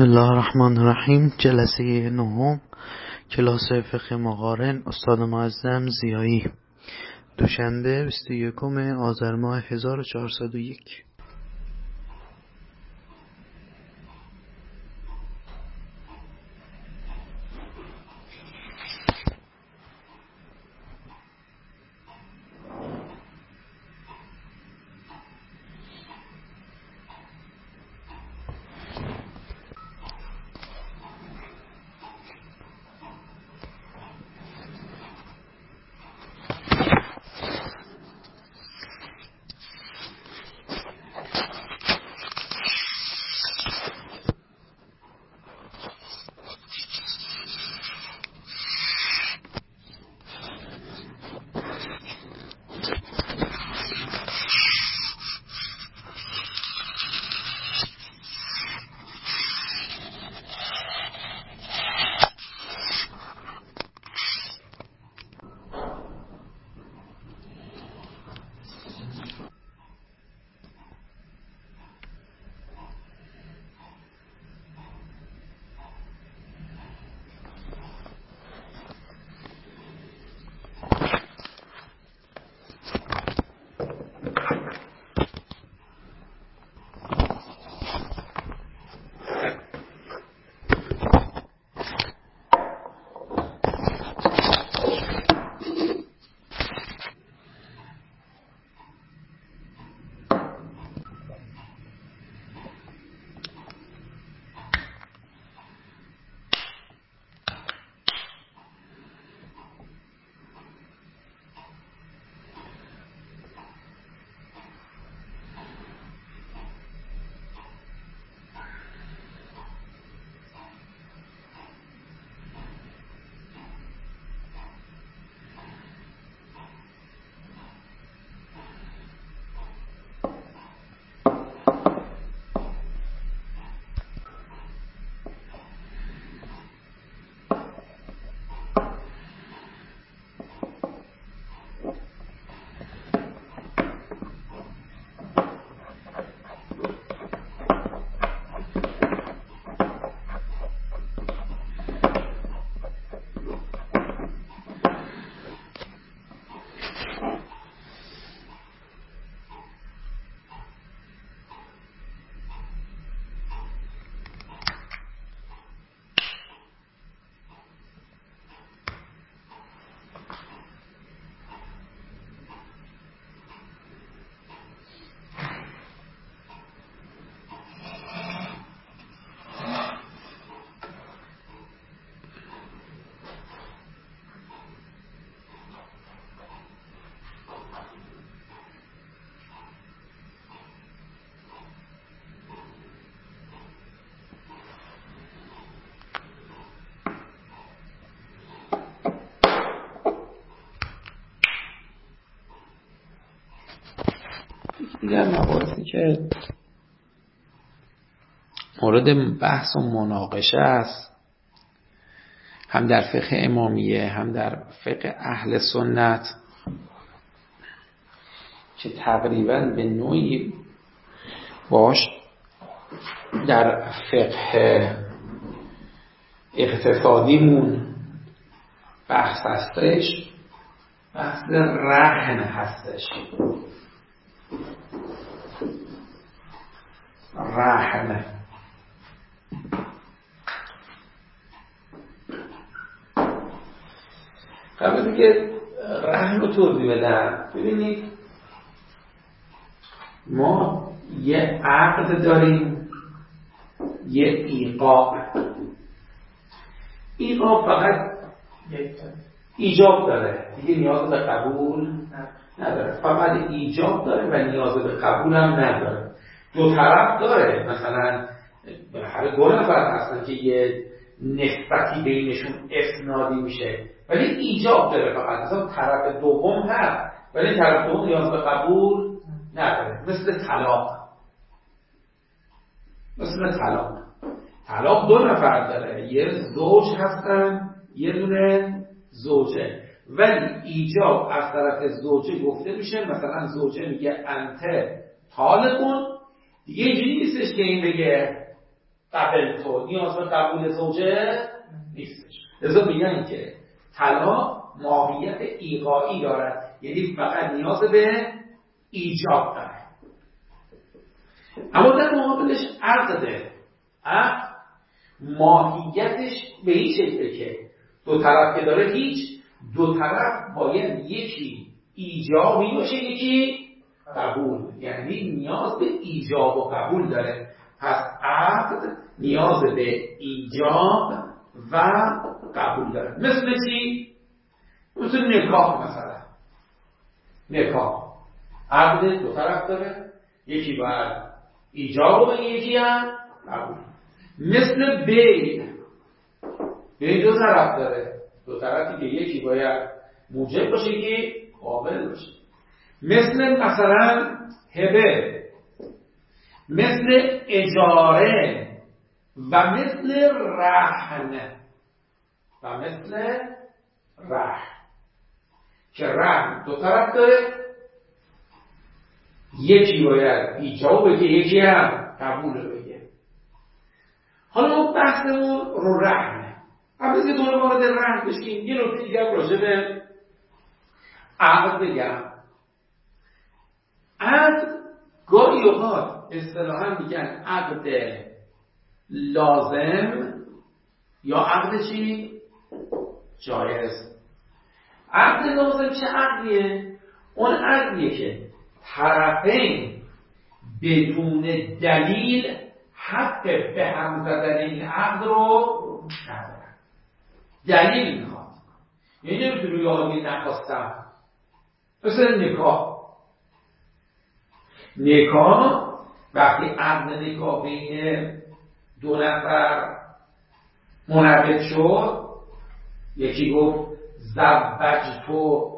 بسم الله الرحمن الرحیم. جلسه نهم کلاس فقه مقارن. استاد معظم زیایی. دوشنبه 21 آذر ماه 1401 دیگر مباحثی که مورد بحث و مناقشه است. هم در فقه امامیه هم در فقه اهل سنت که تقریبا به نوعی باش در فقه اقتصادیمون بحث هستش بحث رهن هستش. رحمه قبل که رحم رو توضیح بدم ببینید ما یه عقد داریم یه ایقاع ایقاع فقط ایجاب داره. دیگه نیاز به قبول نداره. فقط ایجاب داره و نیاز به قبول هم نداره. دو طرف داره. مثلا هر دو نفر هستن که یه نسبتی بینشون اسنادی میشه. ولی ایجاب داره فقط. مثلا طرف دوم هست ولی طرف دوم نیاز به قبول نداره. مثل طلاق. مثل طلاق. طلاق دو نفر داره. یه زوج هستن یه دونه زوجه. ولی ایجاب از طرف زوجه گفته میشه مثلا زوجه میگه انت طالقون دیگه اینجوری نیستش که این بگه قبل تو. نیاز به قبول زوجه نیستش. لذا میگن که طلاق ماهیت ایقایی دارد. یعنی فقط نیاز به ایجاب داره اما در مقابلش عقده عقد ماهیتش به این شکله که دو طرف که داره هیچ دو طرف باید یکی ایجابی باشه یکی قبول. یعنی نیاز به ایجاب و قبول داره. پس عقد نیاز به ایجاب و قبول داره. مثل چی؟ مثل نکاح مثلا. نکاح. عقد دو طرف داره. یکی باید ایجاب و یکی هم قبول. مثل بی بی دو طرف داره. دو طرفی که یکی باید موجب باشه که قابل باشه. مثل مثلا هبه مثل اجاره و مثل رهن و مثل رهن. که رهن دو طرف داره یکی باید ایجاب بگه یکی هم قبول بگه حالا بحثمون رو رهنه قبل از که دوباره وارد رهن بشیم یه نکته دیگه راجع به عقد بگم عقد گاهی اوقات اصطلاحا میگن عقد لازم یا عقد چی؟ جایز عقد لازم چه عقدیه؟ اون عقدیه که طرفین بدون دلیل حق به هم زدن این عقد رو ندارن دلیل می‌خواد یعنی نمی‌تونی یه نخواستم مثل نکاح. نکاح وقتی عقد نکاح بین دو نفر منعقد شد یکی گفت زوج تو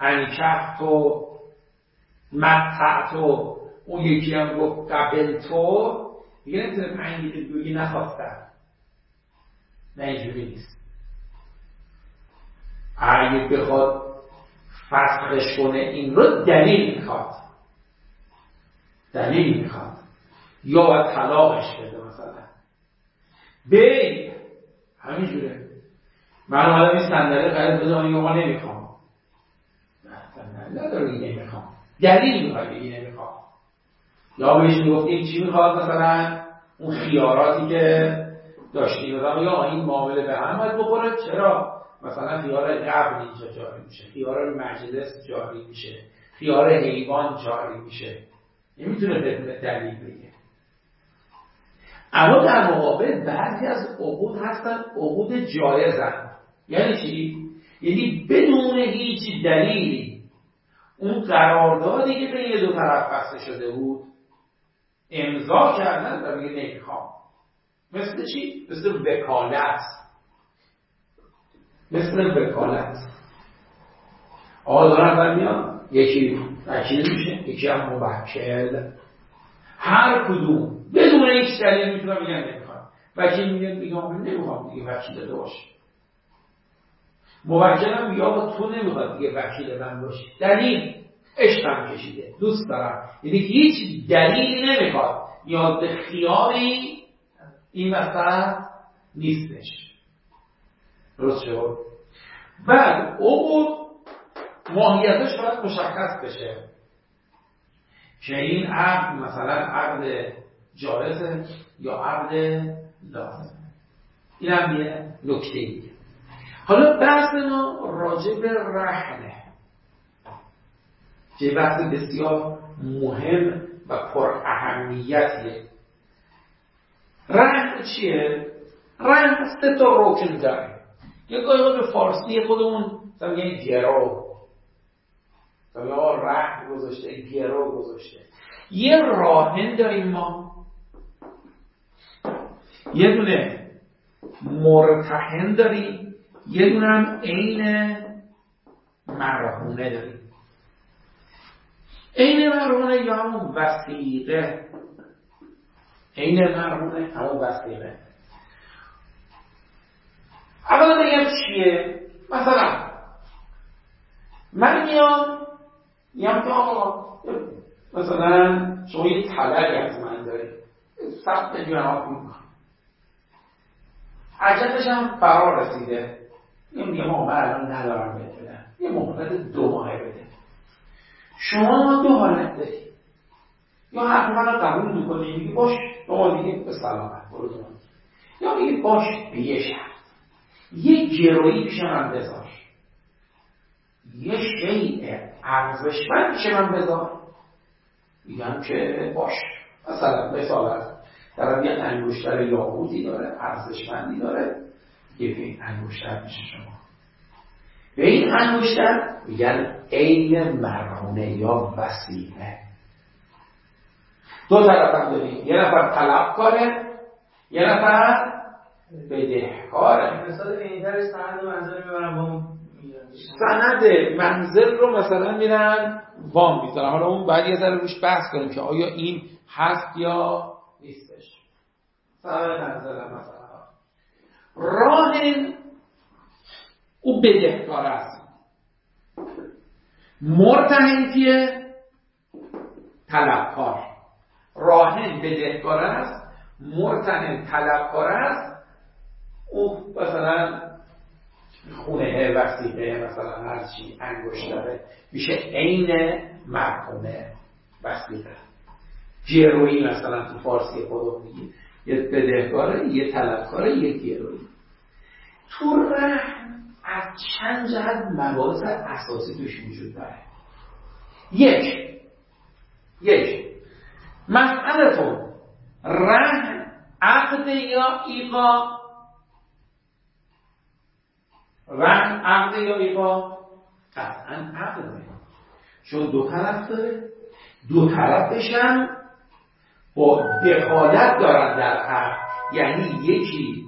انکح تو مقطع تو. اون یکی هم گفت قبل تو. دیگه نمی‌تونه پنج بگی نخواستم نه اینجوری نیست. اگه بخواد فسخش کنه این رو دلیل می‌خواد. دلیل می‌خواد. یا طلاقش بده مثلا. بی همینجوره. من حالا این صندلی خرید بدون یه نمی‌خوام. نداره نمی‌خوام. دلیل می‌خواد بگی نمی‌خوام. یا بهش می‌گفتیم چی می‌خواد مثلا؟ اون خیاراتی که داشتیم. یا این معامله به هم باید بخوره چرا؟ مثلا خیار قبل اینجا جاری میشه خیار مجلس جاری میشه خیار حیوان جاری میشه. نمی‌تونه بدون دلیل بگه. اما در مقابل بعضی از عقود هستن عقود جایزن. یعنی چی؟ یعنی بدون هیچ دلیلی اون قراردادی که بین دو طرف بسته شده بود امضا کردن و میگه نمی‌خوام. مثل چی؟ مثل وکالت. مثل وکالت. آقا دو نفر میان یکی وکیل میشه یکی هم موکل. هر کدوم بدون هیچ دلیل می‌تونم بگن نمی‌خوام وکیل میگه میگم نمی‌خوام دیگه وکیل داده باشه. موکلم یا تو نمی‌خواد دیگه وکیل من باشی. دلیل عشقم کشیده دوست دارم. یعنی هیچ دلیلی نمی‌خواد. یا به خیاری این مثلا نیستش. درست شد؟ بعد عقود ماهیتش باید مشخص بشه که این عقد مثلا عقد جایزه یا عقد لازم. این هم یه نکته ایه. حالا بحث ما راجع به رهنه که بحث بسیار مهم و پر اهمیتیه. رهن چیه؟ رهن سه تا روکن داره. یه گاهی به فارسی خودمون میگن گرو. یا رهن گذاشته گرو گذاشته. یه راهن داریم ما. یه دونه مرتهن داریم. یه دونه هم عین مرهونه داریم. عین مرهونه یا همون وسیقه؟ عین مرهونه همون وسیقه. اولا بگم چیه؟ مثلا من میام میام که آقا مثلا شما یه طلبی از من داری. سخت جناب می‌کنم. عجبش هم فرار رسیده. یه میگه ما من الان ندارم بهت یه مهلت دو ماهه بده. شما دو حالت داری یا حرف من قبول می‌کنی میگی باش ماه دیگه به سلامت برو یا میگی باش به یه گرویی پیش من بذار. یه شیء ارزشمند پیش من بذار. میگم که باش. مثلا مثال در یه انگشتر یاقوتی داره ارزشمندی داره یه به این انگشتر میشه شما. به این انگشتر میگن عین مرهونه یا وسیله. دو طرف هم داریم. یه نفر طلب کاره یه نفر اینتر سند منزل می‌برم با سند منزل رو مثلا میرن وام می‌ذارن. حالا اون بعد یه ذره روش بحث کنیم که آیا این هست یا نیستش. سند منزل مثلا. راهن او بدهکار است. مرتهن کیه؟ طلبکار. راهن بدهکار است مرتهن طلبکار است او مثلا خونه وسیقه مثلا هر چی انگشتره میشه عین مرحومه وسیقه جروی مثلا تو فارسی خودم میگی یه بدهکاره یه طلبکاره یه گروی تو رحم از چند جهت مباحث اساسی توش وجود داره. یک یک مسئله رحم عقد یا ایقا رحم عقد یا ایقا قطعا عقده چون دو طرف داره. دو طرفش هم با دخالت دارن در عقد. یعنی یکی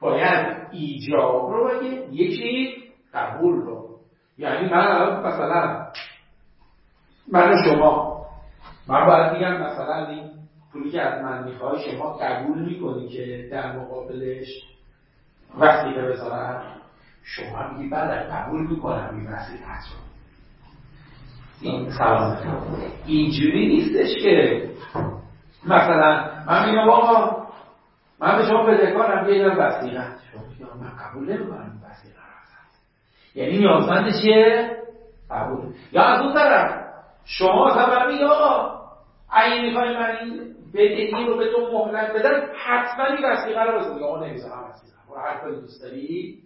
باید ایجاب رو بگه یکی قبول رو. یعنی من الان مثلا من شما من باید میگم مثلا این پولی که از من می‌خوای شما قبول می‌کنی که در مقابلش وسیقه بذارم شما میگی بله قبول می‌کنم این وسیقه رو این سلام. اینجوری نیستش که مثلا من میگم آقا من به شما بدهکارم بیدم وسیقه شما میگم من قبول نمی‌کنم این وسیقه یعنی نیازمند چیه؟ قبول. یا از اون طرف شما مثلا میگه آقا اگه می‌خوای من این بدهی رو به تو مهلت بدم حتما این وسیقه رو بزن آقا نمی‌ذارم وسیقه برو هر کاری دوست داری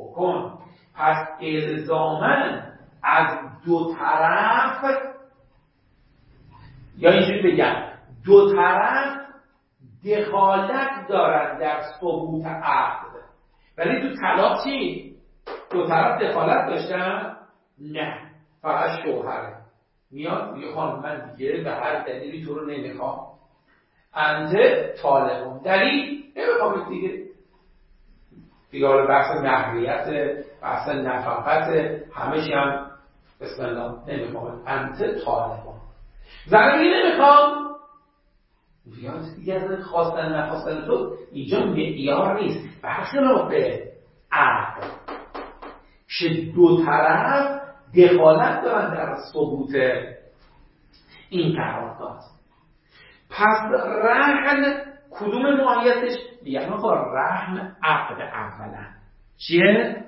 بکن. پس الزامن از دو طرف یا اینجوری بگم دو طرف دخالت دارن در ثبوت عقد ولی تو طلاق چی؟ دو طرف دخالت داشتن؟ نه. فقط شوهره میاد میگه خانم من دیگه به هر دلیلی تو رو نمی‌خوام. انته طالبون. دلیل نمی‌خوام. دیگه دیگه حالا بحث نحریت بحث نفقت همش هم بسم الله نمی‌خوام. انته طالبون زنه میگه نمی‌خوام. دیگه از خواستن نخواستن تو اینجا معیار نیست. برخلاف عقل. که دو طرف دخالت دارن در ثبوت این قرارداد. پس رهن کدوم ماهیتش؟ میگن آقا رحم عقد اولا. چیه؟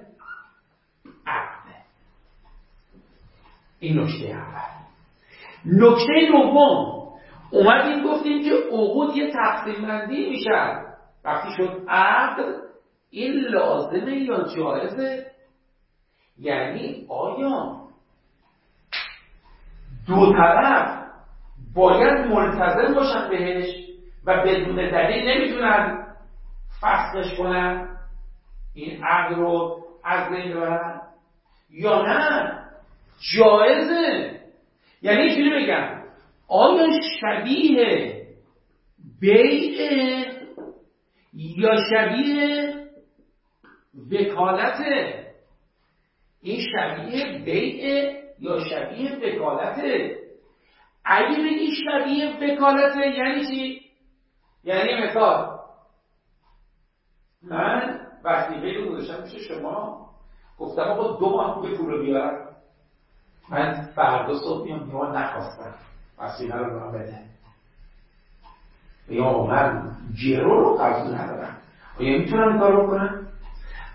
عقد. این نکته اول. نکته دوم. اومدیم گفتیم که عقود یه تقسیم بندی میشن وقتی شد عقد این لازمه یا جایزه؟ یعنی آیا دو طرف باید ملتزم باشن بهش. و بدون دلیل نمی‌تونن فسخش کنن. این عقد رو از بین ببرن. یا نه جایزه. یعنی چیزی بگم آیا شبیه بیع یا شبیه وکالته؟ این شبیه بیع یا شبیه وکالته؟ اگه بگی شبیه وکالته یعنی چی؟ یعنی مثال من وسیقه رو گذاشتم میشه شما گفتم آقا دو ماه خوبه پول رو بیار. من فردا صبح میام میام نخواستم. وسیقه رو من بده. یا من جرو رو قبول ندارم. آیا می‌تونم این کار بکنم؟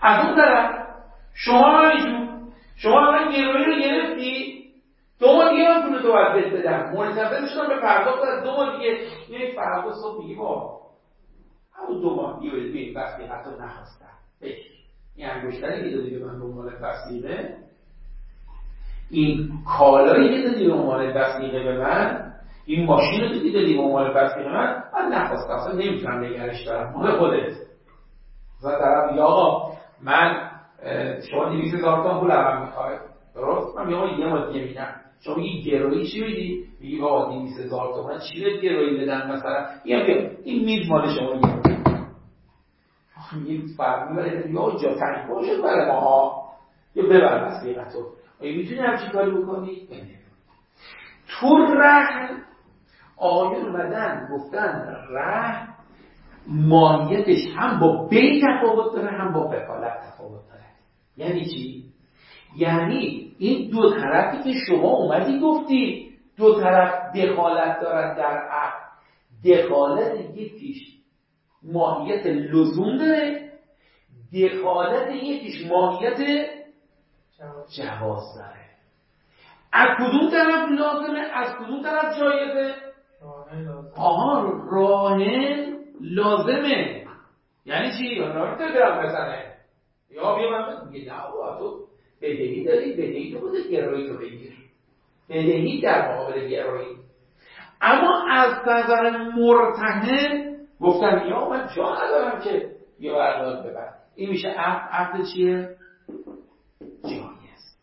از اون طرف شما همینجور شما الان گروهی رو گرفتی دو ماه دیگه من پول تو باید منتظر شدم به پرداخت از دو ماه دیگه میای فردا صبح میگی با همون دو ماه برید ببین وقتی حتی نخواستم این انگشتری که دادی به من به عنوان این کالایی که دادی به عنوان وسیقه به من این ماشین رو دادی دادی به عنوان وسیقه من من نخواستم. اصلا نمی‌تونم نگرش دارم. مال خودت. مثلا طرف یا آقا من شما 200 هزار تومان پول اول می‌خوای. درست؟ من میگم یه ما دیگه میدم شما میگی گرویی چی میدی؟ میگی 200 هزار تومان چی به گرویی بدن مثلا؟ میگم این میز مال شما میگه فرق می‌بره یا جا تنگ باشه برای ماها یا ببر وسیقتو آیا می‌تونی همچین کاری بکنی؟ تو رهن آقایون اومدن گفتن رهن ماهیتش هم با بی تفاوت داره هم با وکالت تفاوت داره. یعنی چی؟ یعنی این دو طرفی که شما اومدی گفتی دو طرف دخالت دارن در عقل. دخالت یکیش ماهیت لزوم داره دخالت یکیش ماهیت جواز. داره. از کدوم طرف لازمه؟ از کدوم طرف جایزه؟ آها راهن لازمه. یعنی چی؟ یا نمی‌تونه برم بزنه. یا بیا من میگه نه تو بدهی داری بدهی تو بوده گرایی تو بگیر. بدهی در مقابل گرایی. اما از نظر مرتهن گفتن یا من جا ندارم که یه بردار ببر این میشه عقد. عقد چیه؟ جایز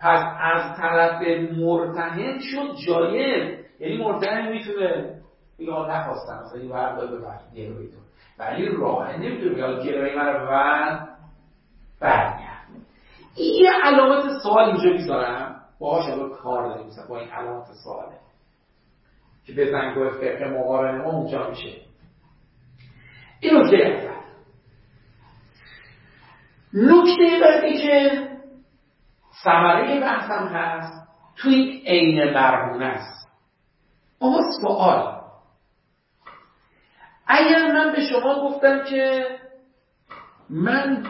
پس از طرف مرتهن شد جایز یعنی مرتهن می‌تونه بگه آقا نخواستم مثلا یه بردار ببر گروی تو ولی راه نمی‌تونه. بگه گروی من رو برگرد. این یه علامت سوال اینجا می‌ذارم. باهاش الان کار داریم مثلا با این علامت سواله که به زنگوه فقه مقارنه ما اونجا میشه. این نکته اول نکته بعدی که ثمره بحثم هست. تو این عین مرمونه است. اما سوال. اگر من به شما گفتم که من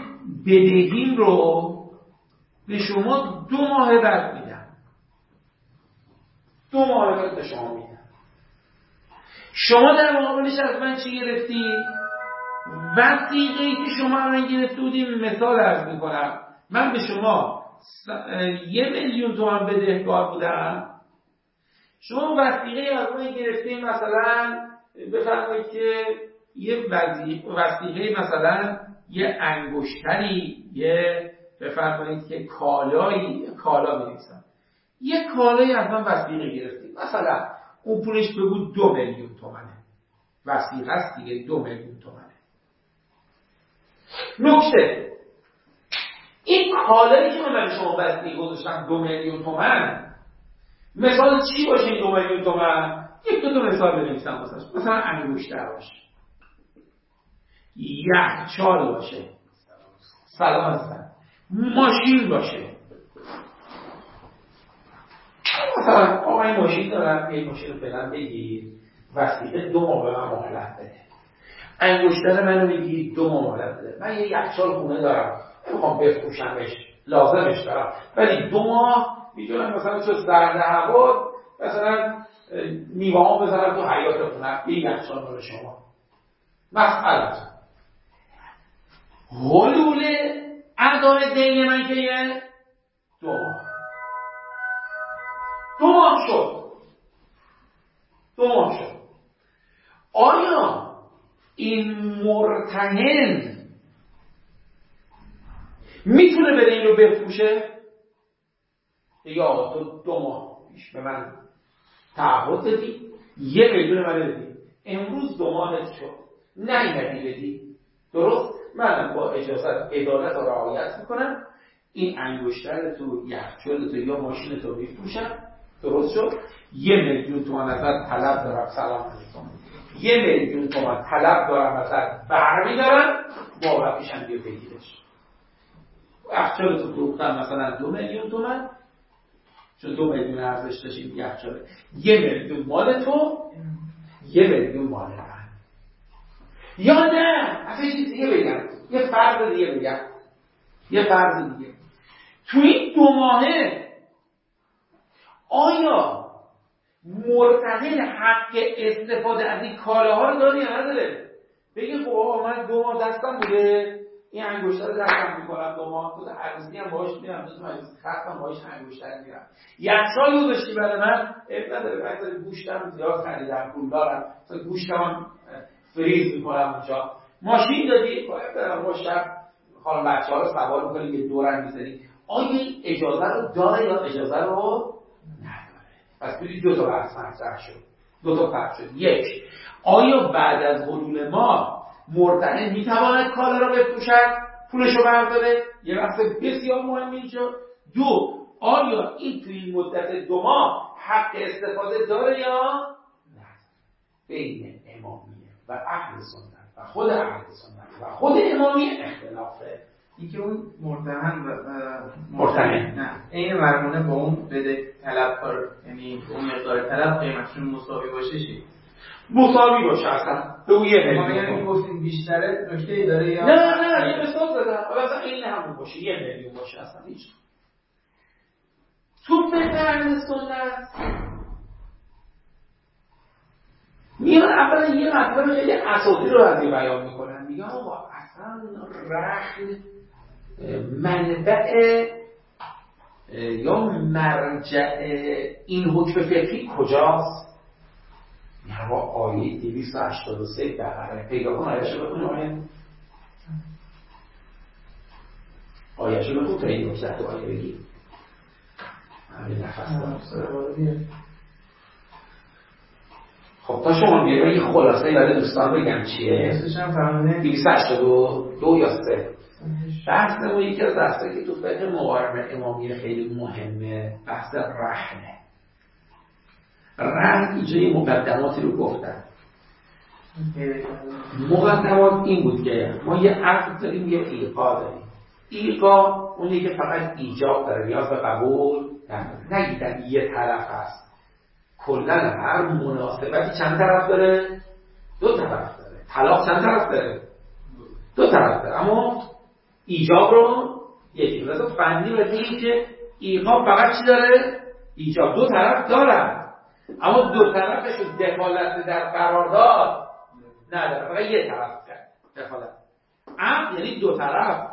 بدهیم رو به شما دو ماه بعد دو بعد به شما میدم. شما در مقابلش از من چی گرفتی؟ وسیقه که شما من گرفته بودیم مثال ارز می‌کنم. من به شما یه میلیون تومن بدهکار بودم. شما وسیقه از من گرفتیم مثلا بفرمایید که یه وسیقه مثلا یه انگشتری یه بفرمایید که کالایی کالا بنویسم یه کالایی از من وسیقه گرفتیم مثلا اون پولش بگو دو میلیون تومنه. وسیقه است دیگه دو میلیون تومنه. نکته. این کالایی که من شما وسیقه گذاشتم دو میلیون تومن مثال چی باشه این دو میلیون تومن؟ یک دو تا مثال بنویسم واسش. مثلا انگشتر باشه. یخچال باشه. سلام هستن ماشین باشه مثلا آقا این ماشین دارم این ماشین رو فعلا بگیر. وسیقه دو ماه به من مهلت بده. انگشتر منو میگی دو ماه مهلت بده. من یه یخچال خونه دارم. نمی‌خوام بفروشمش لازمش دارم. ولی دو ماه می‌تونم مثلا چون سرد هوا مثلا میوه ها بذارم تو حیات خونه. یه یخچال مال شما. مسئله. حلول ادای دین من که یه دو ماه. دو ماه شد. دو ماه شد. آیا این مرتهن می‌تونه بره این رو بفروشه؟ یا آقا تو دو ماه پیش به من تعهد دادی یه میلیون من دادی. امروز دو ماهت شد. نیمدی بدی درست؟ من با اجازت عدالت رو رعایت می‌کنم. این انگشتر تو یخچال تو یا ماشین تو میفروشم. درست شد؟ یه میلیون تومان ازت طلب دارم. سلام علیکم. یه میلیون تومان طلب دارم ازت. برمیدارم. بابتش بیا بگیرش. یخچال تو فروختم مثلا دو میلیون تومن چون دو میلیون ارزش داشتیم یخچال یه میلیون مال تو یه میلیون مال من. یا نه پس یه دیگه بگم. یه فرض دیگه بگم. یه فرض دیگه. تو این دو ماهه آیا مرتهن حق استفاده از این کالاها رو داره یا نداره؟ بگه خب آقا من دو ماه دستم بوده این انگشتر رو دستم می‌کنم دو ماه. خود عروسی هم باهاش میرم دو تا خستم باهاش انگشتر میرم. یخچال گذاشتی برای من؟ اب نداره بعد گوشتم زیاد خریدم پول دارم. تا گوشتم فریز می‌کنم اونجا. ماشین دادی؟ باید برم با شب خانم بچه ها رو سوار می‌کنی یه دورم می‌زنی. آیا اجازه رو داره یا اجازه رو پس بودی دو تا بحث مطرح شد. دو تا فرق شد یک آیا بعد از حلول ما مرتهن می‌تواند کالا را بفروشد؟ پولش رو برداره؟ یه بحث بسیار مهم اینجا دو آیا این توی این مدت دو ماه حق استفاده داره یا نه؟ بین امامیه و اهل سنت و خود اهل سنت و خود امامی اختلافه. اینکه اون مرتهن و مرتهن. نه. این مرمونه با اون بده طلب کار یعنی اون مقدار طلب قیمتشون مساوی باشه چی؟ مساوی باشه اصلا. به اون یه میلیون یعنی گفتیم بیشتره نکته ای داره یا نه نه یه مثال زدم اصلا این همون باشه یه میلیون باشه اصلا هیچ. تو اهل سنت میان اولا یه مطلب خیلی اساسی رو از این بیان می‌کنن. میگن آقا اصلا رحم منبع یا مرجع این حکم فقهی کجاست؟ یا آیه 283 بقره پیدا کن آیه شو بخون آیه. آیه شو بخون تا این نکته تو آیه بگی. همین نفس. خب تا شما بیاره یه خلاصه برای دوستان بگم چیه؟ اسمش هم فرمونه 282 یا 3 بحث ما یکی از بحثایی که تو فقه مقارنه امامی خیلی مهمه بحث رحمه. رحم اینجا یه مقدماتی رو گفتن. مقدمات این بود که ما یه عقد داریم یه ایقا داریم. ایقا اونی که فقط ایجاب داره نیاز به قبول نگیدن یه طرف هست. کلا هر مناسبتی چند طرف داره؟ دو طرف داره. طلاق چند طرف داره؟ دو طرف داره. اما ایجاب رو یکی. مثلا فنی و که ایقا فقط چی داره؟ ایجاب. دو طرف دارن. اما دو طرفشون دخالت در قرارداد نداره. فقط یه طرف دخالت. عقد یعنی دو طرف.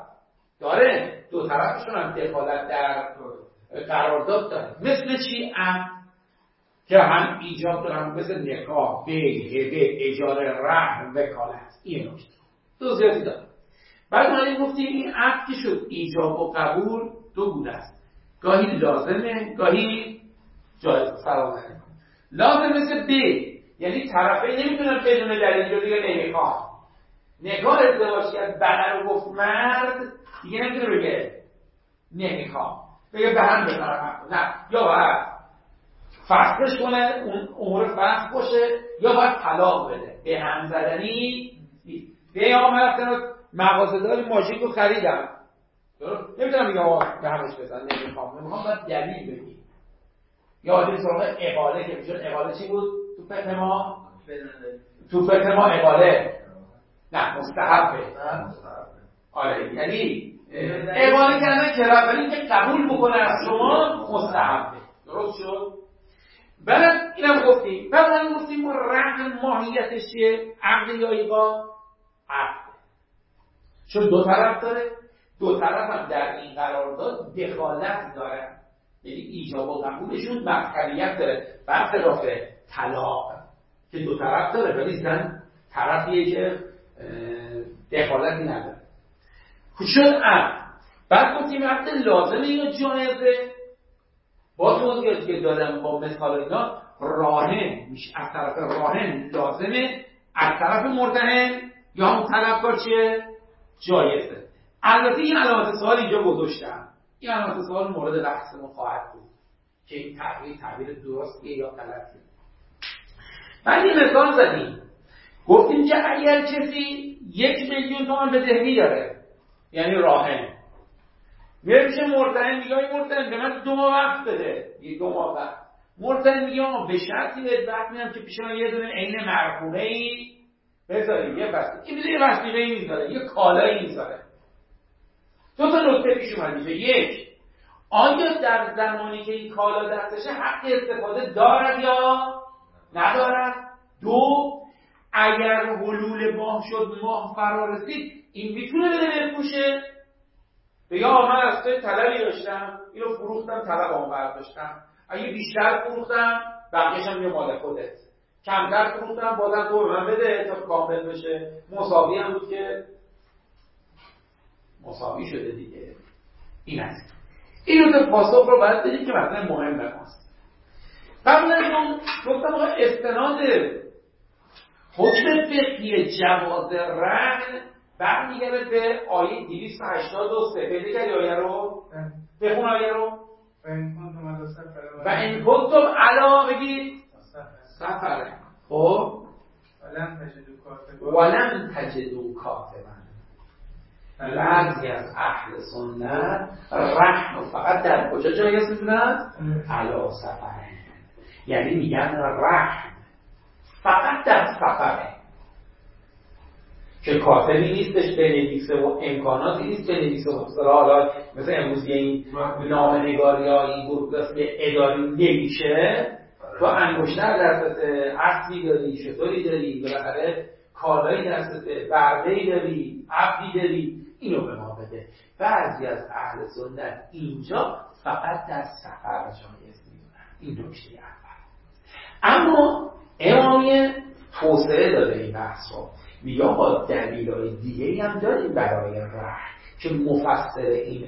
داره. دو طرفشون هم دخالت در قرارداد داره. مثل چی؟ عقد که هم ایجاب دارن. مثل نکاح بیع هبه اجاره رهن وکالت. این نکته. دو زیادی داره بعد ما گفتیم این عقد که شد ایجاب و قبول دو گونه است. گاهی لازمه گاهی جایز فراموش لازم مثل ب یعنی طرفین نمی‌تونن بدون دلیل رو دیگه نمی‌خوان. نگاه ازدواج کرد بدن رو گفت مرد دیگه نمی‌تونه بگه نمی‌خوام. بگه به هم بزنم نه. یا باید فسخش کنه اون امور فسخ باشه یا باید طلاق بده. به هم زدنی به یا من مغازه‌دار ماژیک رو خریدم. نمی‌تونم بگم آقا به همش بزن نمی‌خوام. نمی‌خوام باید دلیل بگی یا آدم سراغ اقاله که می‌شد. اقاله چی بود؟ تو فقه ما تو فقه ما اقاله. نه مستحبه. آره یعنی اقاله کردن کرا ولی که قبول بکنه از شما مستحبه. درست شد؟ بعد اینم گفتیم بعد هم گفتیم رحم ماهیتش چیه؟ عقد یا ایقا؟ عقد. چون دو طرف داره. دو طرف هم در این قرارداد دخالت دارن. یعنی ایجاب و قبولشون مقبولیت داره. برخلاف طلاق که دو طرف داره ولی زن طرفیه که دخالتی نداره. شد عقد. بعد گفتیم عقد لازمه یا جایزه؟ با توضیحاتی که دادم با مثال اینا راهن میشه. از طرف راهن لازمه. از طرف مرتهن یا طرفدار چیه؟ جایزه. البته این علامت سوال اینجا گذاشتم. این علامت سوال مورد بحثمون خواهد بود که این تعبیر تعبیر درستیه یا غلطیه بعد یه مثال زدیم. گفتیم که اگر کسی یک میلیون تومان بدهی داره یعنی راهن میره میشه مرتهن میگه مرتهن به من دو ماه وقت بده. یه دو ماه وقت. مرتهن میگه به شرطی بهت وقت میدم که پیش من یه دونه عین مرخونه ای بذاریم یه وسیقه این یه وسیقه این می‌ذاره یه کالایی می‌ذاره دو تا نکته پیش اومد میشه یک آیا در زمانی که این کالا دستشه حق استفاده دارد یا ندارد؟ دو اگر حلول ماه شد ماه فرا رسید این می‌تونه بده بفروشه؟ یا من از توی طلبی داشتم اینو فروختم طلب آن برداشتم اگه بیشتر فروختم بقیهش هم مال خودت. کمتر فروختم بازم تو من بده تا کامل بشه. مساوی هم بود که مساوی شده دیگه. این هست این رو پاسخ رو باید بدید که مثلا مهم ماست قبل از اون گفتم استناد حکم فقهی جواز رهن برمیگرده به آیه 283 پیدا کردی آیه رو؟ بخون آیه رو. و این کنتم علا بگید سفر. خب. ولم تجدو کاتبا بعضی از اهل سنت رحم فقط در کجا هست می‌دونن علا سفره. یعنی میگن رحم. فقط در سفره. که کاتبی نیستش بنویسه و امکاناتی نیست بنویسه. و حالا مثل امروز این نام نگاری یا این بروکراسی اداری نمیشه تو انگشتر دستت اصلی داری شطوری داری؟ بالاخره کارهایی دستت بردهی داری عبدی داری اینو به ما بده. بعضی از اهل سنت اینجا فقط در سفر جایز می‌دونن این نکته اول. اما امامیه توسعه داده این بحث رو میگه دلیل دیگه هم داریم برای ره که مفسر این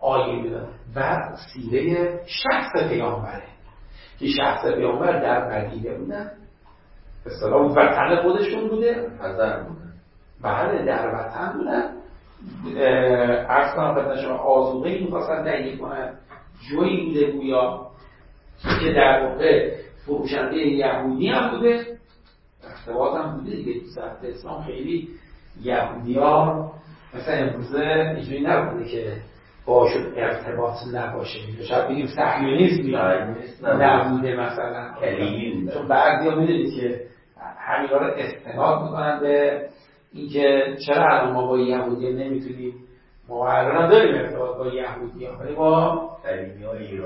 آیه و سیره شخص پیامبره. که شخص پیامبر در مدینه بودن به صلاح وطن خودشون بوده. بله در وطن بودن ارز کنم خدمت شما آزوغه ای می‌خواستن تهیه کنن. جویی بوده گویا. که در واقع فروشنده یهودی هم بوده. ارتباط هم بوده دیگه. تو سخت اسلام خیلی یهودی ها مثل امروزه اینجوری نبوده که باشون ارتباط نباشه. شاید بگیم سحیونیسم نبوده مثلا. چون بعضی ها می‌دونید که همین رو استناد می‌کنن به اینکه چرا الان ما با یهودی نمی‌تونیم ما الان داریم ارتباط با یهودی ها ولی با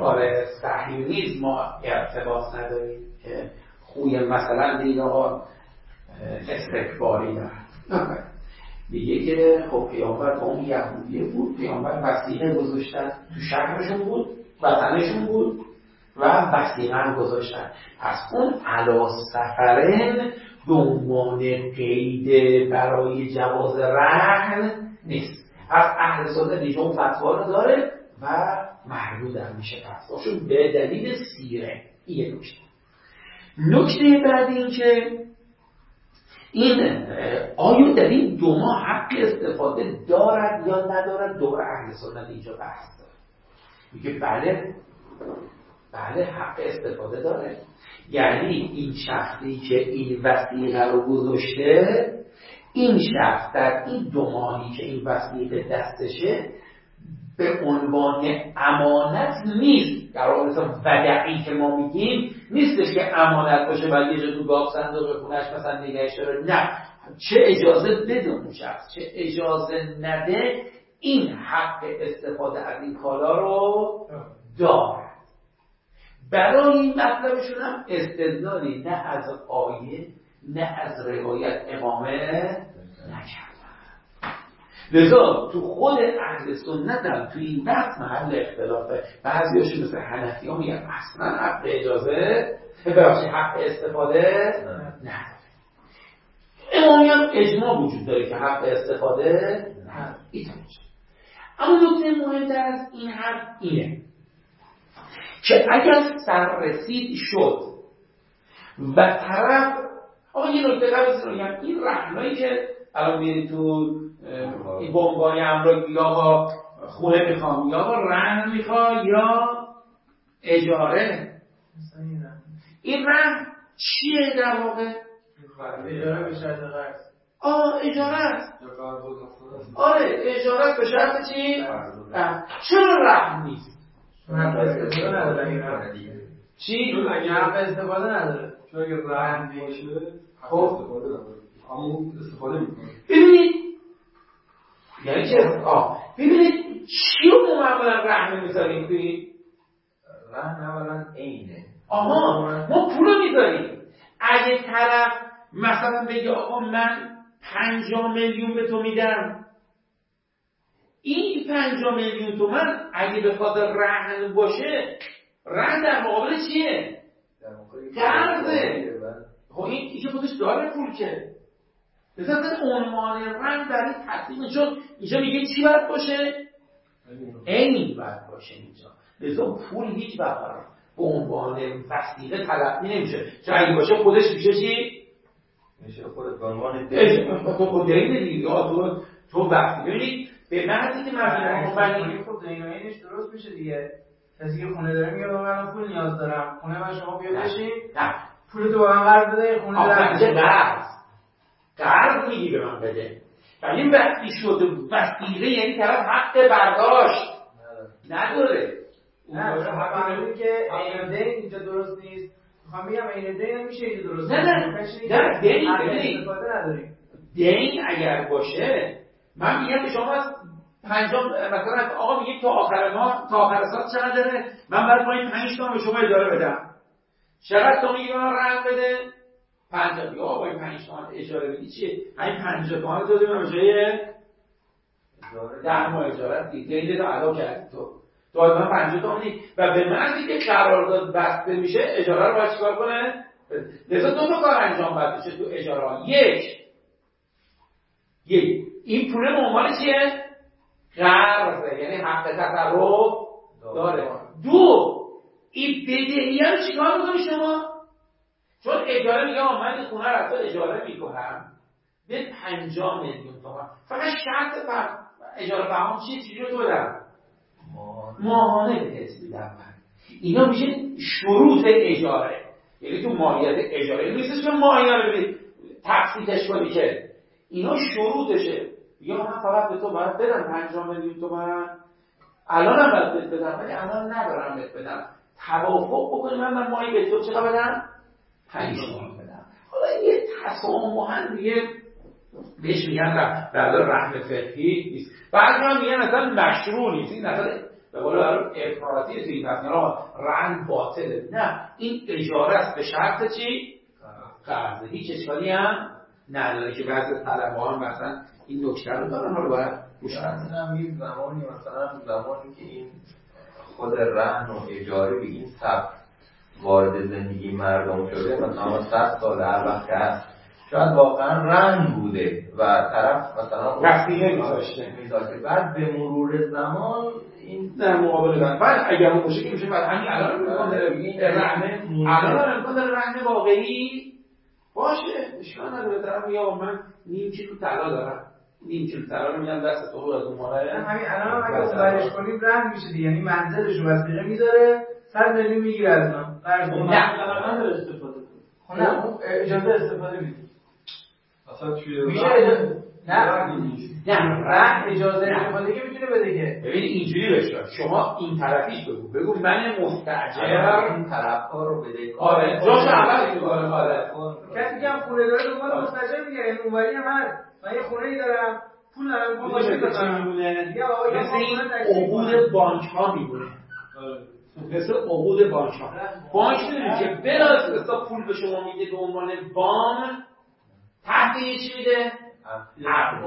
آره صهیونیسم ما ارتباط نداریم که خوی مثلا دیگه ها استکباری دارد میگه که خب پیامبر با اون یهودیه بود پیامبر وسیقه گذاشتن. تو شهرشون بود وطنشون بود و وسیقه گذاشتن. پس اون علا سفرن عنوان قید برای جواز رهن نیست. از اهل سنت دیگه اون فتوا رو داره و محدود هم میشه فتواشون به دلیل سیره. این نکته. نکته بعد این که این آیا در این دو ماه حق استفاده دارد یا ندارد؟ دور اهل سنت اینجا بحث داره. میگه بله بله حق استفاده داره. یعنی این شخصی که این وسیقه رو گذاشته این شخص در این دو ماهی که این وسیقه دستشه به عنوان امانت نیست. در رابطه ودعی که ما میگیم نیستش که امانت باشه و یه تو گاف صندوق خونش مثلا نگهش داره. نه. چه اجازه بده اون شخص چه اجازه نده این حق استفاده از این کالا رو دارد. برای این مطلبشون هم استدلالی نه از آیه نه از روایت امامه نکردن لذا تو خود اهل سنت هم تو این بحث محل اختلافه. بعضیاشون مثل حنفی ها میگن اصلا حق اجازه ببخشید حق استفاده نه. امامی هم اجماع وجود داره که حق استفاده نه. اما نکته مهمتر از این حرف اینه که اگر سررسید شد و طرف آقا یه نکته قبل میگم این رحمایی که الان میری تو بمبای املاک یا با خونه می‌خوام. یا با رهن می‌خوای یا اجاره. این رهن چیه در واقع؟ اجاره به شرط قرض آه اجاره. است آره اجاره به شرط چی؟ چرا رهن نیست؟ چی؟ چون اگه حق استفاده نداره. چون اگه رهن باشه خب استفاده می‌کنه. ببینید یعنی چه؟ آه. ببینید چی رو معمولا رهن می‌ذاریم توی رهن اولا عینه. آها ما پول رو می‌ذاریم. اگه طرف مثلا بگه آقا من پنجاه میلیون به تو میدم. این پنجاه میلیون تومن اگه به خاطر رهن باشه رهن در مقابل چیه؟ قرضه. خب این اینجا خودش داره پول که. مثلا عنوان رنگ برای تصمیم چون اینجا میگه چی باید باشه؟ عین باید باشه اینجا. لذا پول هیچ وقت به عنوان وسیله تلقی نمیشه. چون اگه باشه خودش میشه چی؟ میشه خودت به عنوان تو خود دلیل دیگه. یا تو تو وقتی ببینید به محضی که مبنی مبنی خب دینامینش درست میشه دیگه. کسی که خونه داره میگه با من پول نیاز دارم. خونه من شما بیا بشین. نه. پول تو به من قرض بده خونه دارم قرض میگی به من بده. ولی وقتی شده وسیله یعنی طرف حق برداشت. نداره. نه که عین دین اینجا درست نیست. می‌خوام بگم عین دین میشه اینجا درست نه، نه. نیست. نه، دین، دین. اگر باشه من میگم که شما از پنجام مثلا آقا میگه تا آخر ما تا آخر سال چقدر داره من باید با این پنج تومن به شما اجاره بدم. چقدر تو میگی به من رنگ بده؟ پنجاه یا با این پنج تومن اجاره بدی. چیه؟ همین پنجاه تومن تو من به جای ده ماه اجاره. دیگه رو ادا کردی. تو تو از من پنجاه تومنی و به من که قرارداد بسته میشه اجاره رو باید چیکار کنه؟ لذا دو تا کار انجام باید بشه تو اجاره ها. یک. یک. این پول به عنوان چیه؟ قرضه. یعنی حق تصرف داره. دو. این بدهی رو چیکار می‌کنی شما؟ چون اجاره میگه من این خونه رو از تو اجاره می‌کنم به پنجاه میلیون تومن فقط شرط پر اجاره بهام چیه؟ چیزی رو تو بدم ماهانه به حس میدم من. اینا میشه شروط اجاره. یعنی تو ماهیت اجاره. نیستش که ماهیه رو ببین؟ تقسیطش کنی که. اینا شروطشه. یا من فقط به تو باید بدم پنجاه میلیون تومن الان هم باید بهت بدم ولی الان ندارم بهت بدم. توافق بکنی من من ماهی به تو چقدر بدم؟ پنج بدم حالا یه تسامحا دیگه بهش میگن در رحم فقهی نیست. بعضی هم میگن اصلا مشروع نیست. این اصلا به قول افراطی توی این رنگ باطله. نه این اجاره است. به شرط چی؟ قرضه. هیچ اشکالی هم نداره که بعضی طلبه هم مثلا این نکته رو دارن. حالا باید گوش مثلا یک زمانی مثلا زمانی که این خود رهن و اجاره به این سبک وارد زندگی مردم شده مثلا 100 سال هر وقت که هست شاید واقعا رنگ بوده و طرف مثلا وسیله میذاشته میذاشته بعد به مرور زمان این در مقابل بعد اگر اون باشه که میشه بعد همین الان امکان داره الان امکان داره رهن واقعی باشه. اشکال نداره. طرف میگه من نیم کیلو طلا دارم. نیم کیلو طلا رو میدم دست تو از اون ماره همین الان هم اگه اونورش کنیم رنگ میشه یعنی منزلش رو وسیقه می‌ذاره صد میلیون می‌گیره از من قرض نه. نه استفاده کنه خب نه. اون اجازه استفاده میده اصلا توی میشه اجازه؟ نه. نه. رنگ اجازه. استفاده که می‌تونه بده که. ببین اینجوری بشه شما این طرفیش بگو. بگو من مستجر این طرفدار رو بده. آره. جاش عوض می‌کنه آره کسی که هم خونه داره دنبال مستاجر میگه. یعنی اونوری هم هست. من یه خونه ای دارم. پول ندارم. میمونه؟ یا آقا یا مثل این عقود بانک ها میمونه. آره. مثل عقود بانک ها بانک می‌دونی که بلافاصله پول به شما میده به عنوان وام تحت یه چی میده؟ عقد.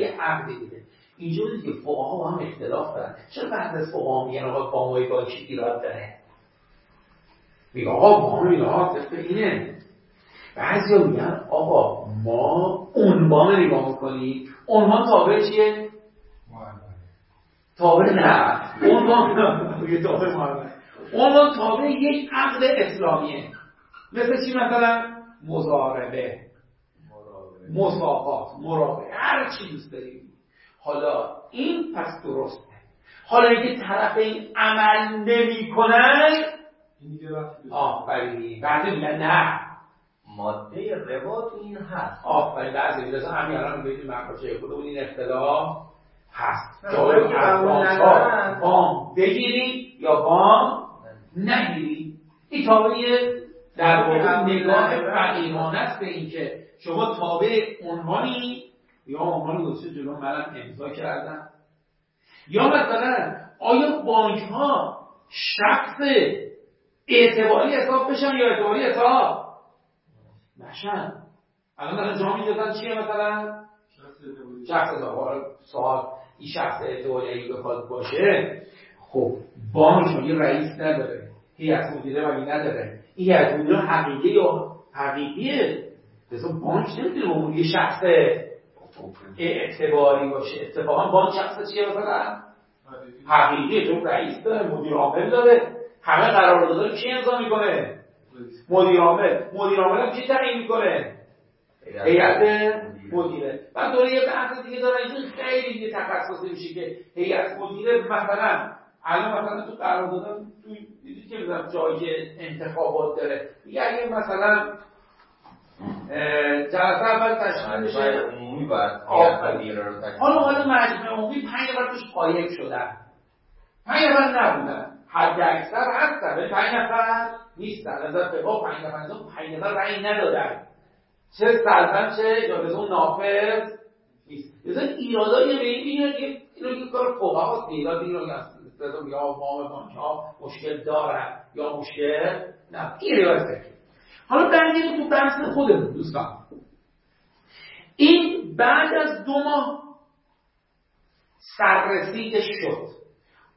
یه عقدی میده. اینجا فقها با هم اختلاف دارن. چرا بعد از فقها میگن آقا وامای بانکی ایراد داره؟ میگه آقا وام ایراد طبق اینه. بعضی میگن آقا ما عنوان نگاه می‌کنیم. عنوان تابع چیه؟ تابع نه. عنوان یه تابع محمد عنوان تابع یک عقد اسلامیه. مثل چی مثلا؟ مزاربه مساقات مراقبه. هر چی دوست داریم. حالا این پس درسته. حالا اینکه طرف این عمل نمی‌کنن این دیگه رفت آفرین. بعضی میگن نه. ماده ربا تو این هست. آفرین. بعضی میگن همین الان ببینید مراجع خودمون این اختلاف. هست. قبول از. وام بگیری یا وام نگیری. این تابع در واقع نگاه فقیرانه است به اینکه شما تابع عنوانی یا عنوان گذاشته جلو منم امضا کردم. یا مثلا آیا بانک ها شخص اعتباری حساب بشن یا اعتباری حساب نشن؟ الان مثلا جا می‌دادن چیه مثلا؟ شخص اعتباری. سوال. این شخص اعتباری اگه بخواد باشه خب بانک یه رئیس نداره؟ هیئت مدیره ولی نداره؟ این هیئت مدیره حقیقی یا حقیقیه. مثلا بانک نمی‌تونه به یه شخص اعتباری باشه. اتفاقا بانک شخص چیه مثلا؟ حقیقیه چون رئیس داره مدیر عامل داره. همه قراردادها کی امضا می‌کنه؟ مدیر عامل. مدیر عامل هم کی تعیین می‌کنه؟ هیئت مدیره بعد دوره یه بحث دیگه داره این خیلی دیگه تخصصی میشه که هیئت مدیره مثلا الان مثلا تو قرارداد تو دیدید که مثلا جایی انتخابات داره. دیگه اگه مثلا جلسه اول تشکیل میشه. عمومی باید حالا حالا مجمع عمومی پنج نفر توش قایب شدن. پنج نفر نبودن. حد اکثر هستن ولی پنج نفر نیستن. از فقها پنج نفر پنج نفر رأی ندادن. چه سلطن چه جالزه اون نافذ نیست. لذا ایرادایی به این که اینو که کار فقها هست ایراد اینو که یا وام بانک ها مشکل دارن یا مشکل نه. این روایت حالا برگردیم تو بحث خودمون دوستان. این بعد از دو ماه سررسیده شد.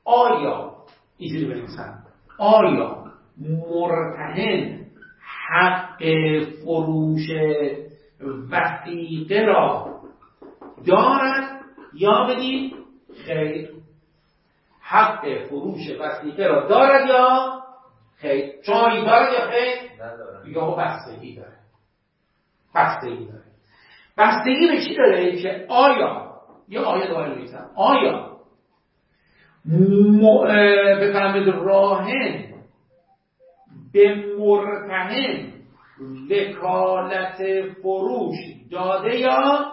آیا اینجوری بنویسم آیا مرتهن حق فروش وسیقه را دارد یا بدید خیر. حق فروش وسیقه را دارد یا خیر؟ این دارد یا خیر؟ یا بستگی داره بستگی داره بستگی به چی داره؟ که آیا یه آیه داره میگم آیا م... بفهمید راهن به مرتهن وکالت فروش داده یا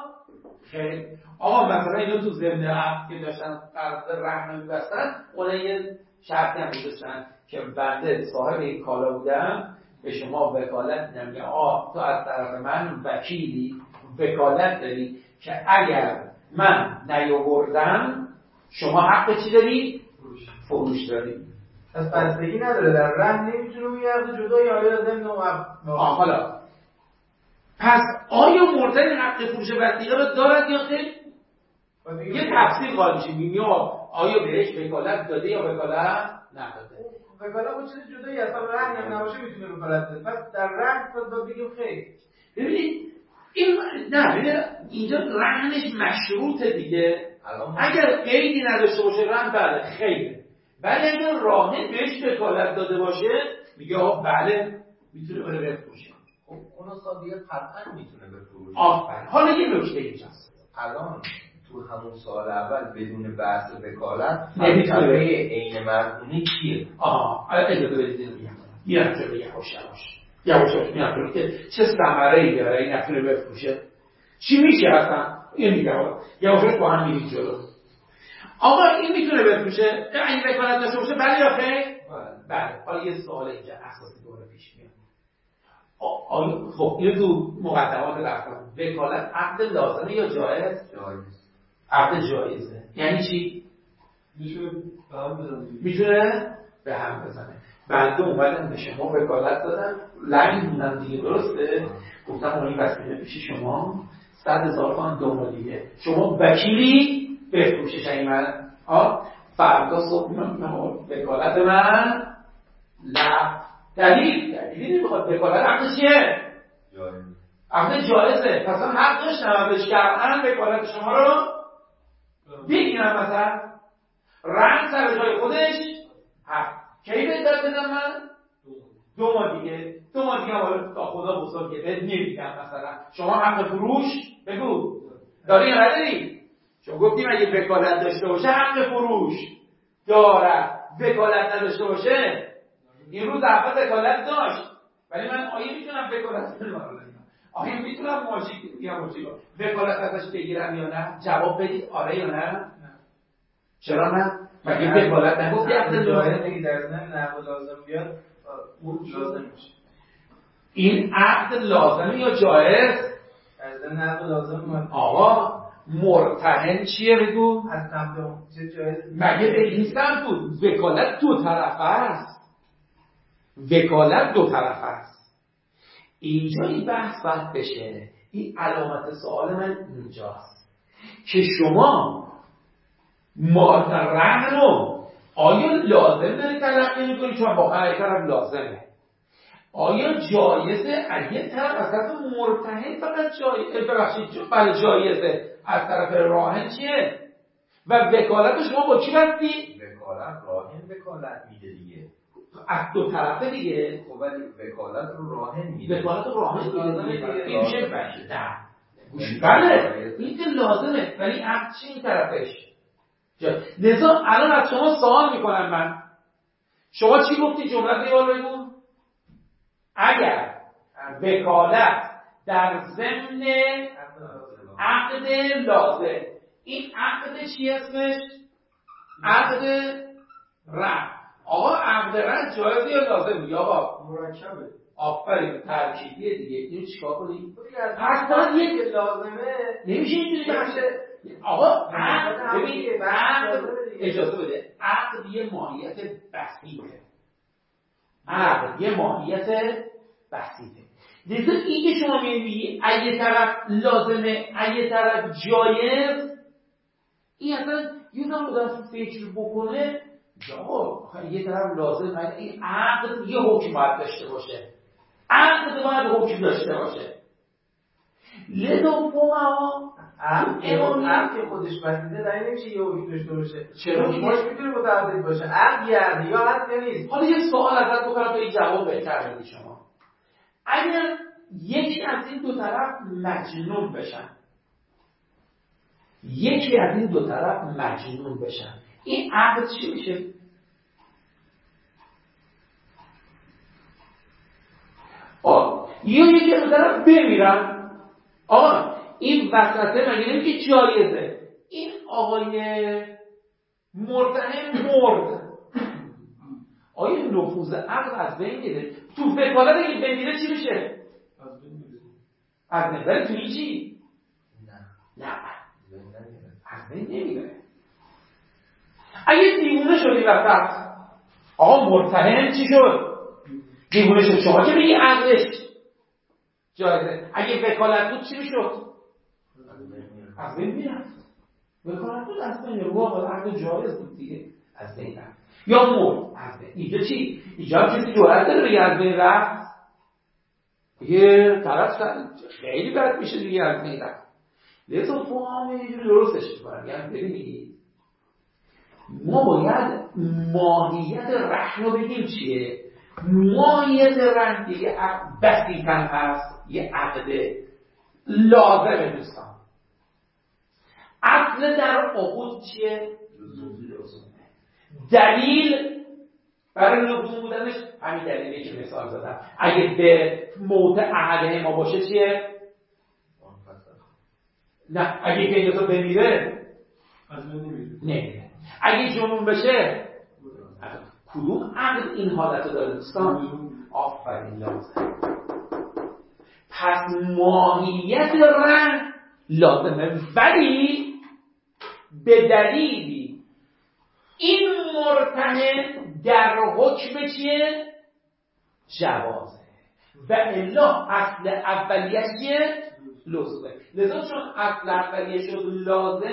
خیر؟ آقا مثلا اینو تو ضمن عقد که داشتن قرارداد رهن می‌بستن اون یه شرطی هم گذاشتن که بنده صاحب این کالا بودم به شما وکالت میدم. که آه تو از طرف من وکیلی وکالت داری که اگر من نیاوردم شما حق چی داری؟ فروش داری. پس بستگی نداره در رهن نمی‌تونه میگرده جدا یا آیا ضمن حالا. پس آیا مرتد حق فروش وسیقه را دارد یا خیر؟ یه تفسیر قائل میشه. آیا بهش وکالت داده یا وکالت نداده؟ وکالت اون چیز جدایی اصلا رهن هم نباشه می‌تونه وکالت بده. پس در رهن تا بگیم خیر. ببینید این نه اینجا رهنش مشروطه دیگه. اگر قیدی نداشته باشه رهن بله خیره. ولی اگر راهن بهش وکالت داده باشه میگه آه بله می‌تونه بره بفروشه. خب اون استاد دیگه قطعا می‌تونه بفروشه. آفرین. حالا یه نکته اینجاست. الان تو همون سال اول بدون بحث وکالت نمی‌تونه. عین مرهونی چیه آها اجازه بدید یه نفر بگم خوش یواش یواش. یواش که چه ثمره ای داره این نفر بفروشه. چی میشه اصلا؟ این میگم. یواش با هم میرید جلو. آقا این می‌تونه بفروشه این وکالت داشته باشه بله یا خیر؟ بله حالا یه سوال اینجا اساسی دوباره پیش میاد. خب اینو تو مقدمات رفتم. وکالت عقد لازمه یا جایز؟ جایز. عقد جایزه. یعنی چی؟ می‌تونه به هم بزنه. می‌تونه به هم بزنه. بنده اومدم به شما وکالت دادم لنگ موندم دیگه درسته؟ گفتم اون این وسیله پیش شما. صد هزار تومن دو دیگه شما وکیلی؟ بفروشش این من فردا صبح وکالت من. لا. دلیل دلیلی نمی‌خواد. وکالت عقد چیه؟ جایز عقد جایزه. پس من حق داشتم. ازش کردن وکالت شما رو بگیرم مثلا. رنگ سر جای خودش. حق. کی به داد بدم من؟ دو ماه دیگه. دو ماه دیگه حالا تا خدا بزرگه بهت نمیگم مثلا. شما حق فروش؟ بگو. داری یا نداری؟ چون گفتیم اگه وکالت داشته باشه حق فروش. دارد وکالت نداشته باشه این روز اول وکالت داشت. ولی من آیه می‌تونم وکالت آیا می‌تونم ماژیک یا ماژیک وکالت ازش بگیرم یا نه؟ جواب بدید. آره یا نه؟ چرا نه؟ مگه وکالت نگفتی جایز لازم اگه در نقد لازم بیاد اون لازم میشه. این عقد لازمه یا جایز؟ از نقد لازم آقا مرتهن چیه بگو؟ از مگه به این سمت بود؟ وکالت دو طرف است. وکالت دو طرف است. اینجا این بحث باید بشه؟ این علامت سوال من اینجاست که شما مارد رهن رو آیا لازم داری تلقی می‌کنی چون واقعا طرف لازمه. آیا جایزه از یک طرف از طرف مرتهن فقط جایزه ببخشید جو- بله جایزه از طرف راهن چیه؟ و وکالت شما با کی بستی وکالت راهن وکالت میده دیگه. از دو طرفه دیگه. خب ولی وکالت رو راهن میده. وکالت راهن لازمه میده. این میشه بله نه. گوش بله. این که لازمه. ولی عقد چی این طرفش لذا الان از شما سوال می‌کنم من. شما چی گفتی؟ جمله دیوار بگو. اگر وکالت در ضمن عقد لازم. این عقد چی اسمش؟ عقد رد. آقا عقد رد جایزه یا لازم یا آقا مرکبه. آفرین ترکیبیه دیگه. اینو چیکار کنی از پس باید یک- لازمه نمیشه اینجوری نمیشه. آقا عقد ببین عقد. اجازه بده. عقد یه ماهیت بسیطه. عقد یه ماهیت بسیطه لذا این که شما می‌بینی اگه طرف لازمه اگه طرف جایز این اصلا یه آدم فکر بکنه آقا یه طرف لازم این عقد یه حکم باید داشته باشه. عقد باید حکم داشته باشه. لذا فقها عقل که عقل خودش بسیده در این نمیشه یه حکم داشته باشه؟ چرا؟ حکماش می‌تونه متعدد باشه. عقل یه عقل یا عقل یا نیست. حالا یه سوال ازت بکنم تا این جواب بهتر بدی شما. اگر یکی از این دو طرف مجنون بشن یکی از این دو طرف مجنون بشن این عقد چی میشه؟ آه. یا یکی از طرف بمیرن. آقا این وسطه مگه نمیگه جایزه؟ این آقای مرتهن مرد. آیا نفوذ عقل از بین میره؟ تو وکالت اگه بمیره چی میشه؟ از بین ولی تو این چی نه. نه. از بین نمیره. اگه دیوونه شدی وسط آقا مرتهن چی شد؟ دیوونه شد. شما که میگی عقلش جایزه اگه وکالت بود چی می‌شد؟ از بین میره. از بین می‌رفت. وکالت بود از بین واقعا عقل جایز بود دیگه. از بین رفت. یا مرد. از اینجا چی؟ اینجا کسی جرأت داره بگه از بین رفت یه طرف خیلی بد میشه دیگه از بین رفت لذا فهم یه درستش می‌کنم یعنی ببینید. ما باید ماهیت رهن رو بگیم چیه؟ ماهیت یه عقد بسیطن هست. یه عقد لازمه دوستان اصل در عقود چیه؟ دلیل برای لزوم بودنش همین دلیلی که مثال زدم. اگه به موت عهده ما باشه چیه. نه اگه که این بمیره از نمیره. اگه جنون بشه کدوم عقل این حالت رو داره؟ دوستان؟ آفرین لازم پس ماهیت رنگ لازمه ولی به دلیلی این مرتهن در حکم چیه؟ جوازه و الا اصل اولیه چیه؟ لزومه لذا چون اصل اولیه شد لازم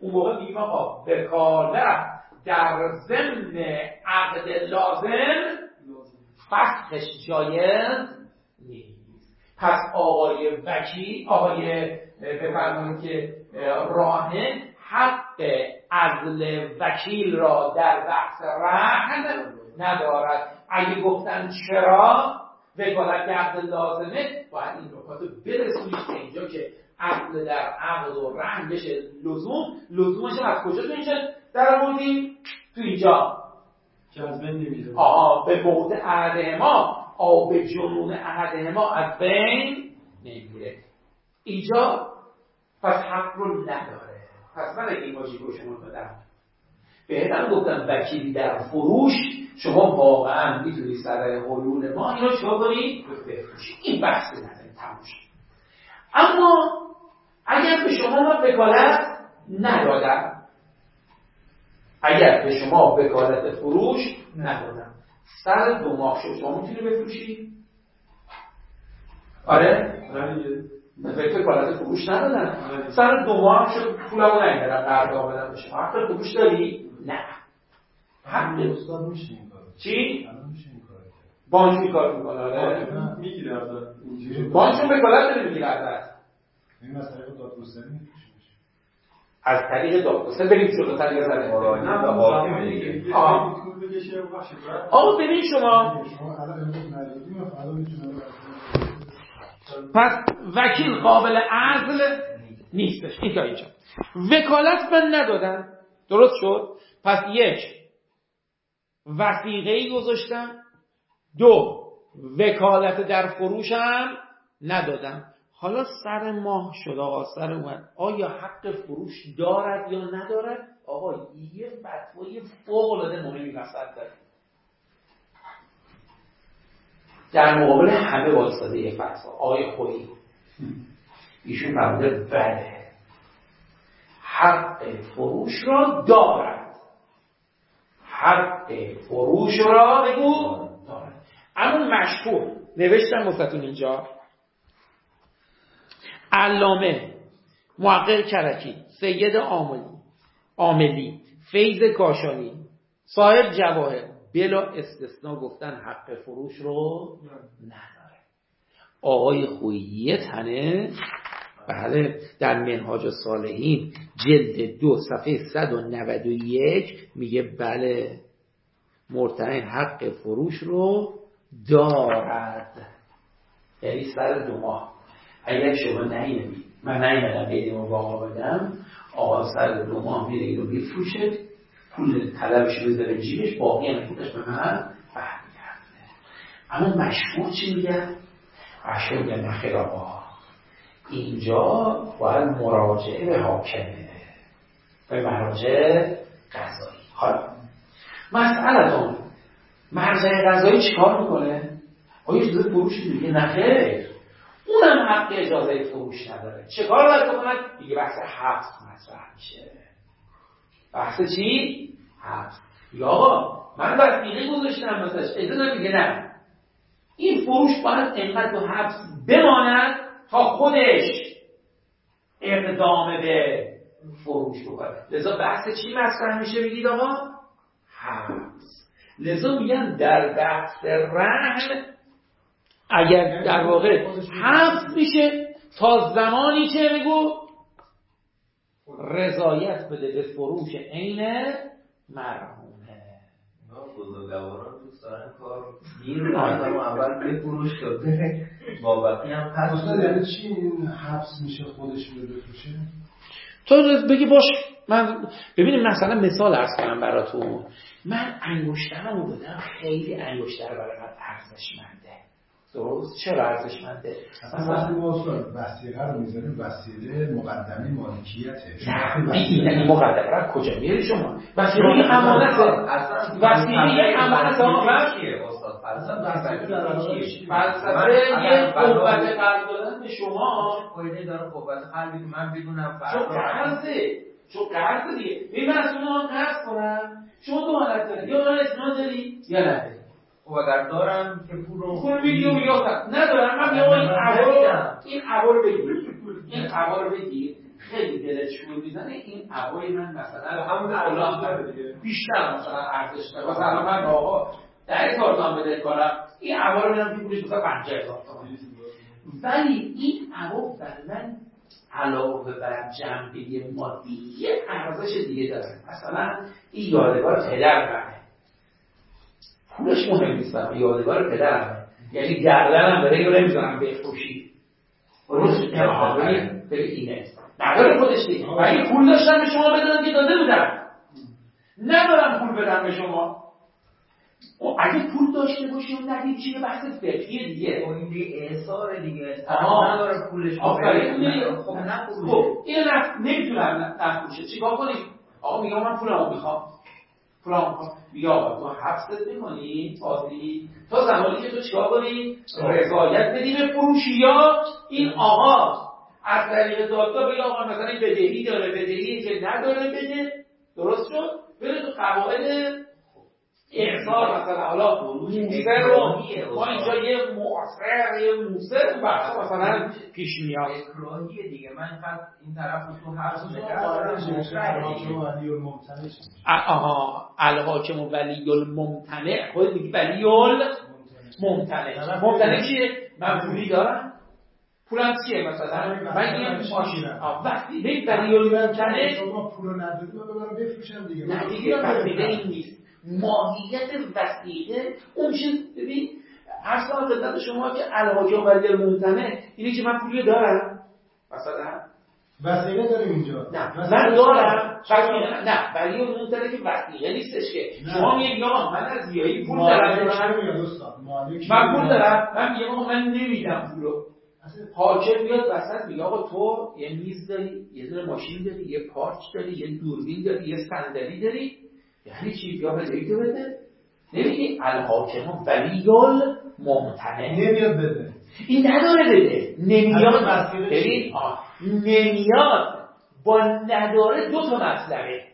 اون موقع میگیم آقا وکالت در ضمن عقد لازم فسخش جایز نیست پس آقای وکیل آقای بفرمایید که راهن حق عزل وکیل را در بحث رهن ندارد. اگه گفتن چرا وکالت که لازمه باید این نکات برسونید که اینجا که عقد در عقد و رهن بشه لزوم. لزومش از کجا تو اینجا در آوردیم تو اینجا. آها به موت عهد ما آب جنون عهد ما از بین نمیره. اینجا پس حق رو نداره پس من اگه این واژه رو شما دادم بهتم گفتم وکیلی در فروش شما واقعا می‌تونی سر حلول ما اینو چیکار کنی؟ بفروشی. این بحث نداریم تموم اما اگر به شما من وکالت ندادم اگر به شما وکالت فروش ندادم سر دو ماه شد. شما می‌تونی بفروشی؟ آره؟ فکر وکالت فروش ندادن. سر دو ماه شد پولمو قرض بدم به شما حق فروش داری؟ نه. حق. استاد میشه این کارو. چی؟ این کارو کرد. بانک می کار می‌کنه؟ آره. می‌گیره ازت بانکشون وکالت داره می‌گیره ازت این از طریق دادگستری میشه از طریق دادگستری بریم جلوتر یه ذره به آقا ببین شما شما الان امروز ندادیم و فردا می‌تونه پس وکیل قابل عزل نیستش. این تا اینجا. وکالت من ندادم. درست شد. پس یک وسیقه ای گذاشتم. دو وکالت در فروشم ندادم. حالا سر ماه شد آقا سر اومد. آیا حق فروش دارد یا ندارد؟ آقا یه فتوای فوق العاده مهمی وسط داره در مقابل همه وایستاده یه فتوا آقای خویی ایشون فرموده بله. حق فروش را دارد. حق فروش را بگو. دارد اما مشهور. نوشتم واسهتون اینجا. علامه. محقق کرکی. سید عاملی عاملی فیض کاشانی. صاحب جواهر. بلا استثناء گفتن حق فروش رو نداره. آقای خویی تنه؟ بله در منهاج صالحین جلد دو صفحه 191 میگه بله مرتهن حق فروش رو دارد. یعنی سر دو ماه. اگر شما نیمید من نیمدم بیدیم رو باقا بدم آقا سر دو ماه میره اینو بیفروشه پول طلبش بذاره جیبش باقی هم پولش به من برمیگرده. اما مشهور چی میگن؟ مشهور میگن نخیر آقا اینجا باید مراجعه به حاکمه. به مراجع قضایی. حالا مسئلتون مرجع قضایی چیکار می‌کنه؟ آیا اجازه فروش میگه. نخیر اونم حق اجازه فروش نداره. چه کار باید بکنن؟ دیگه بحث حبس مطرح میشه. بحث چی؟ حبس. یا من وسیقه گذاشتم واسش. اجازه میگه نه. این فروش باید انقدر تو حبس بماند تا خودش اقدام به فروش بکنه. لذا بحث چی مطرح میشه بگید آقا؟ حبس. لذا میگن در بحث رهن اگر در واقع حبس میشه تا زمانی که بگو رضایت بده به فروش عین مرهونه بزرگواران دوست دارن کار آدم اول بفروش تا با بقیه هم پس استاد یعنی چی این حبس میشه خودش رو بفروشه؟ تو بگی باش من ببینیم مثلا مثال ارز کنم براتون. من انگشترمو دادم خیلی انگشتر برای من ارزشمنده. درست؟ چرا ارزشمنده اصلا وقتی ما وسیقه رو می‌ذاریم وسیله مقدمه مالکیته نه این این مقدمه. را کجا میاری شما؟ وسیله یه امانته وسیله یه امانت آقا فلسفه یه قوت قلب دادن به شما. فایده داره قوت قلبی که من بدونم چون فردا قرضه. چون قرض دیگه. ببین من از شما قرض کنم. شما دو حالت داری یا من اسناد داری یا نداری خب اگر دارم که پول رو پول میگی و میگی آقا ندارم من میگم این عبا رو این عبا رو بگیر. این عبا رو بگیر. خیلی دلت شور می‌زنه. این عبای من مثلا همون الان بیشتر مثلا ارزش داره. مثلا من آقا در کارتان بده کنم. این عبا رو میدم که پولش مثلا 50000 تومان. ولی این عبا برای من علاوه بر جنبه مادی یه ارزش دیگه داره. مثلا این یادگار پدر منه. پولش مهم نیست. برام یادگار پدرمه یعنی گردنم داره یا نمی‌ذارم بفروشی. درست به اینه نداره خودش دیگه و اگه پول داشتم به شما بدادم که داده بودم ندارم پول بدم به شما. و اگه پول داشته باشی و ندید چیه بحث فقهی دیگه. این دیگه احسار دیگه. نداره پولش. آفرین؟ خب نه. خب این نفت نمی‌تونم نفروشه. چیکار کنیم؟ آقا میگم من پولمو می‌خوام. فلان یا تو حبست می‌کنی تازی. تا زمانی که تو چیکار کنی؟ رضایت بدی به فروشی یا این آقا؟ از طریق دادگاه بگه آقا مثلا بدهی داره بدهی که نداره بده. درست شد؟ بره تو قواعد احضار مثلا حالا موسر رو ما اینجا یه معاصر یه موسر بحث مثلا پیش میاد. اکراهیه دیگه. من فقط این طرف رو تو هر آها. الحاکم ولی الممتنع خود میگی ولی الممتنع ممتنع چیه؟ من پولی دارم. پولم چیه مثلا؟ من میگم ماشین وقتی به ولی الممتنع شما پول نداری من ببرم بفروشم دیگه. نه دیگه این نیست. ماهیت وسیله اون چیز ببین هر سال خدمت شما که الحاکم ولی الممتنع اینه که من پولی دارم. مثلا؟ وسیله داریم اینجا. نه من دارم. وسیله نه ولی اون ممتنه که وسیله نیستش که. شما میگی آقا من از زیایی پول دارم. من پول دارم. من میگم آقا من نمیدم پولو حاکم میاد وسط میگه آقا تو یه میز داری یه دونه ماشین داری یه پارچ داری یه دوربین داری یه صندلی داری. یعنی چی بیا تو بده. نمیگی الحاکم ولیال ممتنه نمیاد بده. این نداره بده. نمیاد. ببین نمیاد. با نداره دو تا مسئله.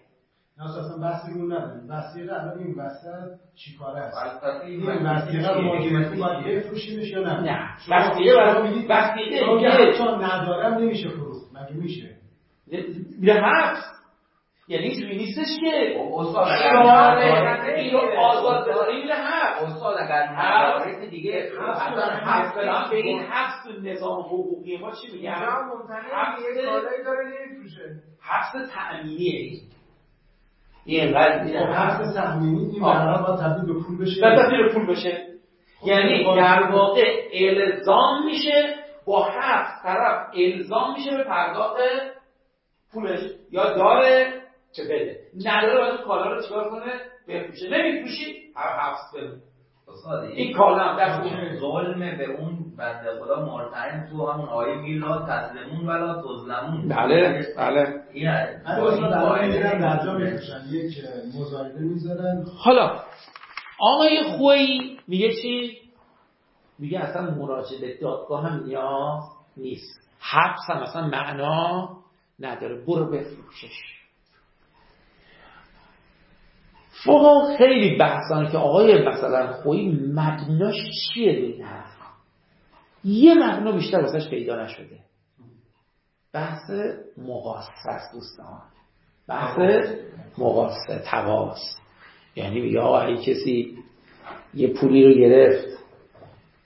نه اصلا بحثی رو نداریم. وسیله الان این وسط چیکاره است؟ این وسیله وسیله رو ما گرفتیم باید بفروشیمش یا نه؟ نه. وسیله برای وسیله میگه چون ندارم نمیشه فروخت. مگه میشه؟ میره حبس. یعنی اینجوری نیستش که. استاد اگر این رو آزاد بذاری میره حبس استاد اگر مدارک دیگه حبس برام به این تو نظام حقوقی. ما چی میگن حبس تأمینیه. این اینقدر خب حبس تأمینی. این تبدیل به پول بشه. تبدیل به پول بشه. یعنی در واقع الزام میشه با حبس طرف الزام میشه به پرداخت پولش. یا داره چه بده نداره باید کالا رو چیکار کنه؟ بفروشه. نمیفروشی؟ هر حبس بده این کالا در ظلم به اون بنده خدا مرتعن تو همون آیه میلا تسلمون ولا تظلمون. بله بله. این میفروشن. یک مزایده می‌ذارن. حالا آقای خویی میگه چی؟ میگه اصلا مراجعه به دادگاه هم نیاز نیست. حبس هم اصلا معنا نداره. برو بفروشش. فقها خیلی بحثان که آقای مثلا خویی مبناش چیه به این یه مبنا بیشتر واسش پیدا نشده. بحث مقاسه است دوستان. بحث مقاسه تواس یعنی میگه آقا کسی یه پولی رو گرفت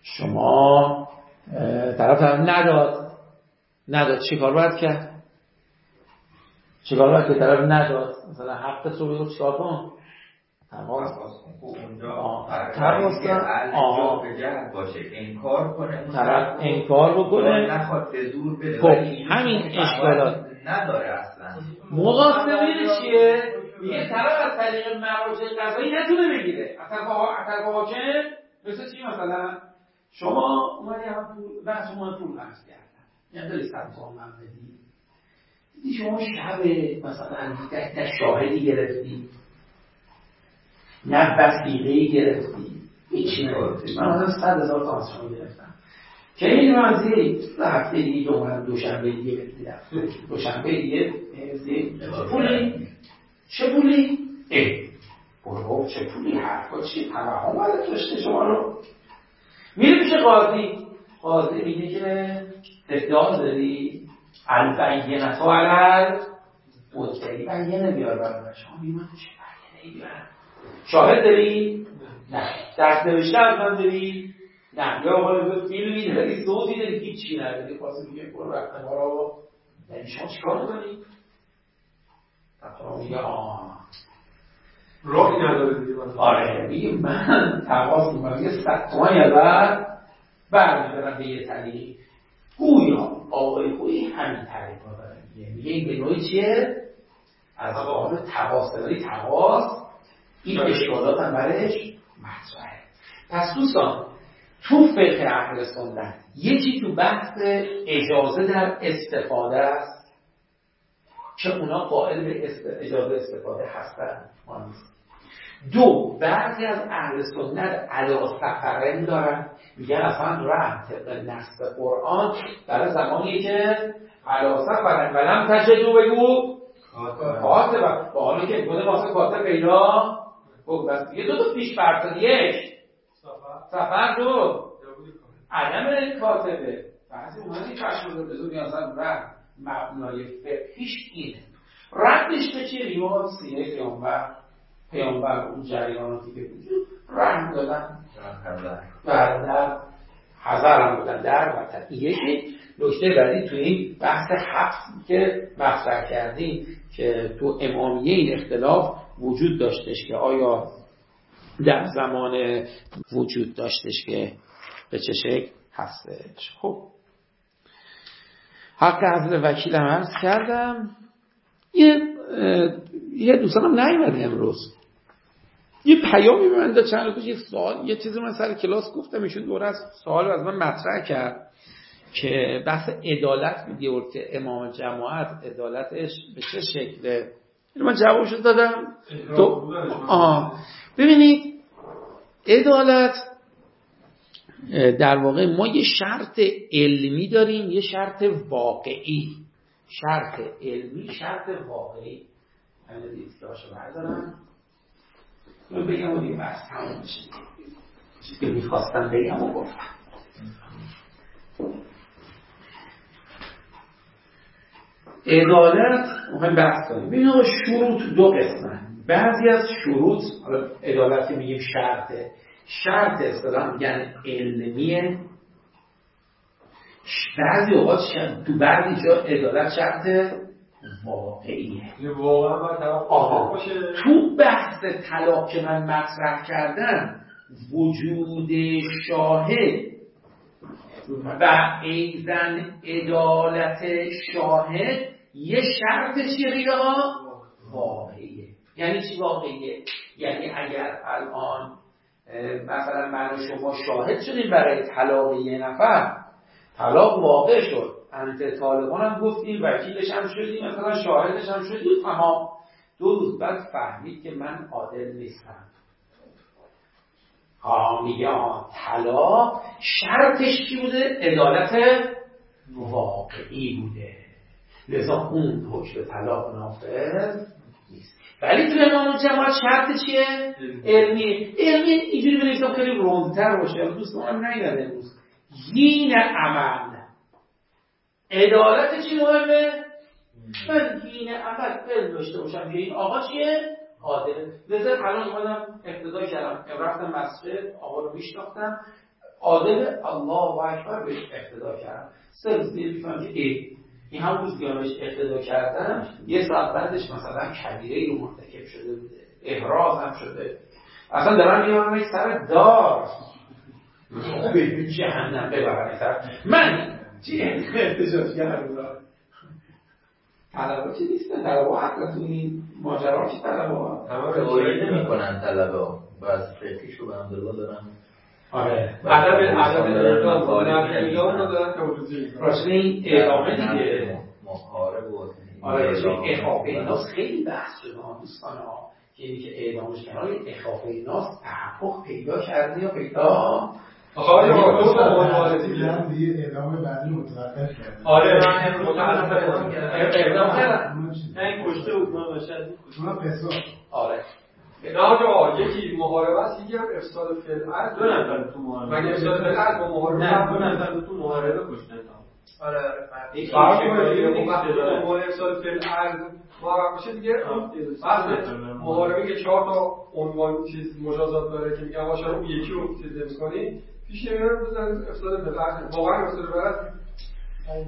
شما طرف طرف نداد. نداد. چی کار باید کرد؟ چی کار باید که طرف نداد. مثلا حقت رو بگو چیکار کن تماس تماس آه. باشه. انکار کنه طرف انکار بکنه. نخواد به زور بده. خب همین اشکالات. نداره اصلا. مقاسمه چیه؟ یه طرف از طریق مراجع قضایی نتونه بگیره. طرف حاکم مثل چی مثلا؟ شما اومدی هم پول بحث شما پول خرج کردن. یعنی داری سبزان من بدی دیدی شما شب مثلا در شاهدی گرفتی نه وسیقه گرفتی. هیچی نگرفتی. من مثلا صد هزار تا از گرفتم. که این منزی هفته دیگه دومن دوشنبه دیگه بگیرم دوشنبه دیگه پولی؟ چه پولی؟ اه. برو چه پولی؟ حرفا چی؟ توهم ازت داشته شما رو. میره پیش قاضی. قاضی میگه که ادعا داری. البینت و علل. مدعی بینه بیار برای شما میگه چه بینه بیارم؟ شاهد داری؟ نه. دست نوشته از من داری؟ نه. یا آقا فیلمی داری صوتی داری هیچی نداری. خواسته میگه برو وقت ما رو یعنی شما چیکار کنی؟ میگه آه. راهی نداره دیگه. آره میگه من تقاس می‌کنم. یه صد تومانی اول برمیدارم به یه طریق گویا آقای خویی همین طریق رو داره. میگه میگه این به نوعی چیه؟ از باب تقاس ولی تقاس این اشکالات هم برش مطرحه. پس دوستان تو فقه اهل سنت یکی تو بحث اجازه در استفاده است؟ که اونا قائل به اجازه استفاده هستن. دو بعضی از اهل سنت علا سفرن دارن. میگن اصلا رد طبق نصب قرآن برای زمانی که علا سفرن ولم تجدو بگو. کاتب با حالی که گونه واسه کاتب پیدا یه دو تا پیش فرض یک. سفر. دو. عدم کاتبه. بعضی اومدی کشف رو بزرگی اصلا رد مبنای فقهیش اینه. ردش به چیه ریوان؟ سیه پیامبر. پیامبر اون جریاناتی که وجود رنگ دادن. و در حضر هم بودن. در وطن. یکی نکته بعدی تو این بحث حفظ که مطرح کردیم که تو امامیه این اختلاف وجود داشتش که آیا در زمان وجود داشتش که به چه شکل هستش؟ خب. حق حضرت وکیل هم عرض کردم. یه یه دوستانم نیومده امروز. یه پیامی به من داد چند روز یه سوال یه چیزی من سر کلاس گفتم ایشون دوره از سوال از من مطرح کرد که بحث عدالت میگه که امام جماعت عدالتش به چه شکله؟ من جوابشو دادم. تو آه. ببینید عدالت در واقع ما یه شرط علمی داریم یه شرط واقعی. شرط علمی شرط واقعی. همین دیدگاهشو بردارم رو بگم دیگه بحث تموم بشه چیزی که می‌خواستم بگم و گفتم. عدالت مهم بحث کنیم. این شروط دو قسمه بعضی از شروط حالا عدالت که میگیم شرطه. شرط اصطلاح میگن علمیه. بعضی اوقات تو بعضی جا عدالت شرط واقعیه. تو بحث طلاق که من مطرح کردم وجود شاهد و ایزن عدالت شاهد یه شرط چیه واقعیه. یعنی چی واقعیه؟ یعنی اگر الان مثلا من و شما شاهد شدیم برای طلاق یه نفر طلاق واقع شد. انت طالبان هم گفتیم وکیلش هم شدیم مثلا شاهدش هم شدیم تمام دو روز بعد فهمید که من عادل نیستم. ها میگه طلاق شرطش چی بوده؟ عدالت واقعی بوده. لذا اون حکم طلاق نافذ نیست. ولی تو امام جماعت شرط چیه؟ علمی. علمی. اینجوری بنویسم خیلی روندتر باشه. دوست هم نیاد امروز. دین عمل. عدالت چی مهمه؟ من دین عمل علم داشته باشم. که این آقا چیه؟ عادل لذا الان اومدم اقتدا کردم. رفتم مسجد آقا رو میشناختم عادل الله و اکبر بهش اقتدا کردم. سه روز دیر میفهم که ای این هم روز بهش اقتدا کردم. یه ساعت بعدش مثلا کبیره رو مرتکب شده بوده. احراز هم شده. اصلا دارم میارم سر دار. به جهنم. ببرم من چی احتجاج کردم. طلبا چی نیستن طلبا حق تو این ماجرا چی طلبا همه رعایت نمی‌کنن طلبا بس فقهیشو به همدلله دارن. آره. ادب ادب اعلام رو دارن. که وجودی راجع این اعلامه دیگه. محارب و آره راجع اخافه ناس خیلی بحث شده دوستان ها. که اینی که اعلامش کنار اخافه ناس تحقق پیدا کرده یا پیدا آقای معارضی دیدم دیگه. اعلام بعدی متوقف کرد آره. من متعلق اعلام کردم. نه کشته بود. من باشه اونا قصه آره. نه آقا یکی محاربه است یکی هم افساد فعل از دو نفر تو محاربه مگه افساد فعل از با محاربه نه دو نفر تو محاربه کشتن آره فرق کنه وقتی عنوان افساد فعل از محرم بشه دیگه. بحث محاربه که چهار تا عنوان چیز مجازات داره که میگن آقا اون یکی رو چیز می‌کنی پیش نمیره بزن افساد فعل واقعا افساد فعل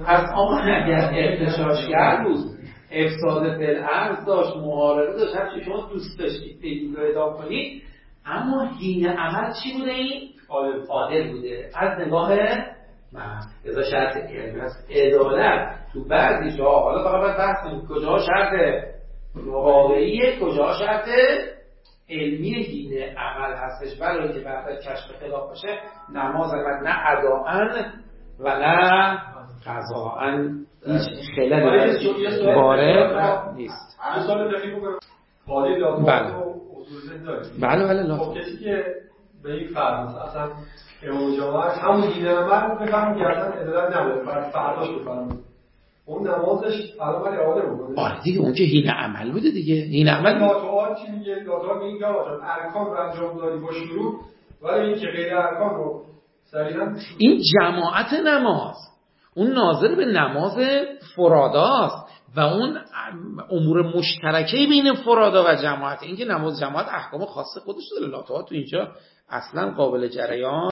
پس آقا اگر اختشاشگر بود افساد ارز داشت محاربه داشت. هر چی شما دوست داشتید بگید رو ادا کنید. اما هین عمل چی بوده این؟ عادل عادل بوده. از نگاه من ازا شرط عدالت تو بعضی جاها حالا فقط باید بحث کنید کجا شرط واقعیه کجا شرط علمی دین عمل هستش برای که بعد کشف خلاف باشه نماز نه اداعن و نه قضاعن هیچ خلل وارد نیست. قاضی لاتوات بله. و ذهن داریم. بله بله خب لا کسی که به این فرض اصلا امام جماعه همون دین عمل بفهم که اصلا عدالت نداره بعد فرداش بفهمه اون نمازش الان باید اعاده بکنه آره دیگه اون که هین عمل بوده دیگه. هین ولی عمل لاتوات چی میگه؟ لاتوات میگه جان ارکان رو انجام دادی با شروع ولی این که غیر ارکان رو صریحا این جماعت نماز اون ناظر به نماز فراداست و اون امور مشترکه بین فرادا و جماعت. اینکه نماز جماعت احکام خاص خودش داره. لاتوات تو اینجا اصلا قابل جریان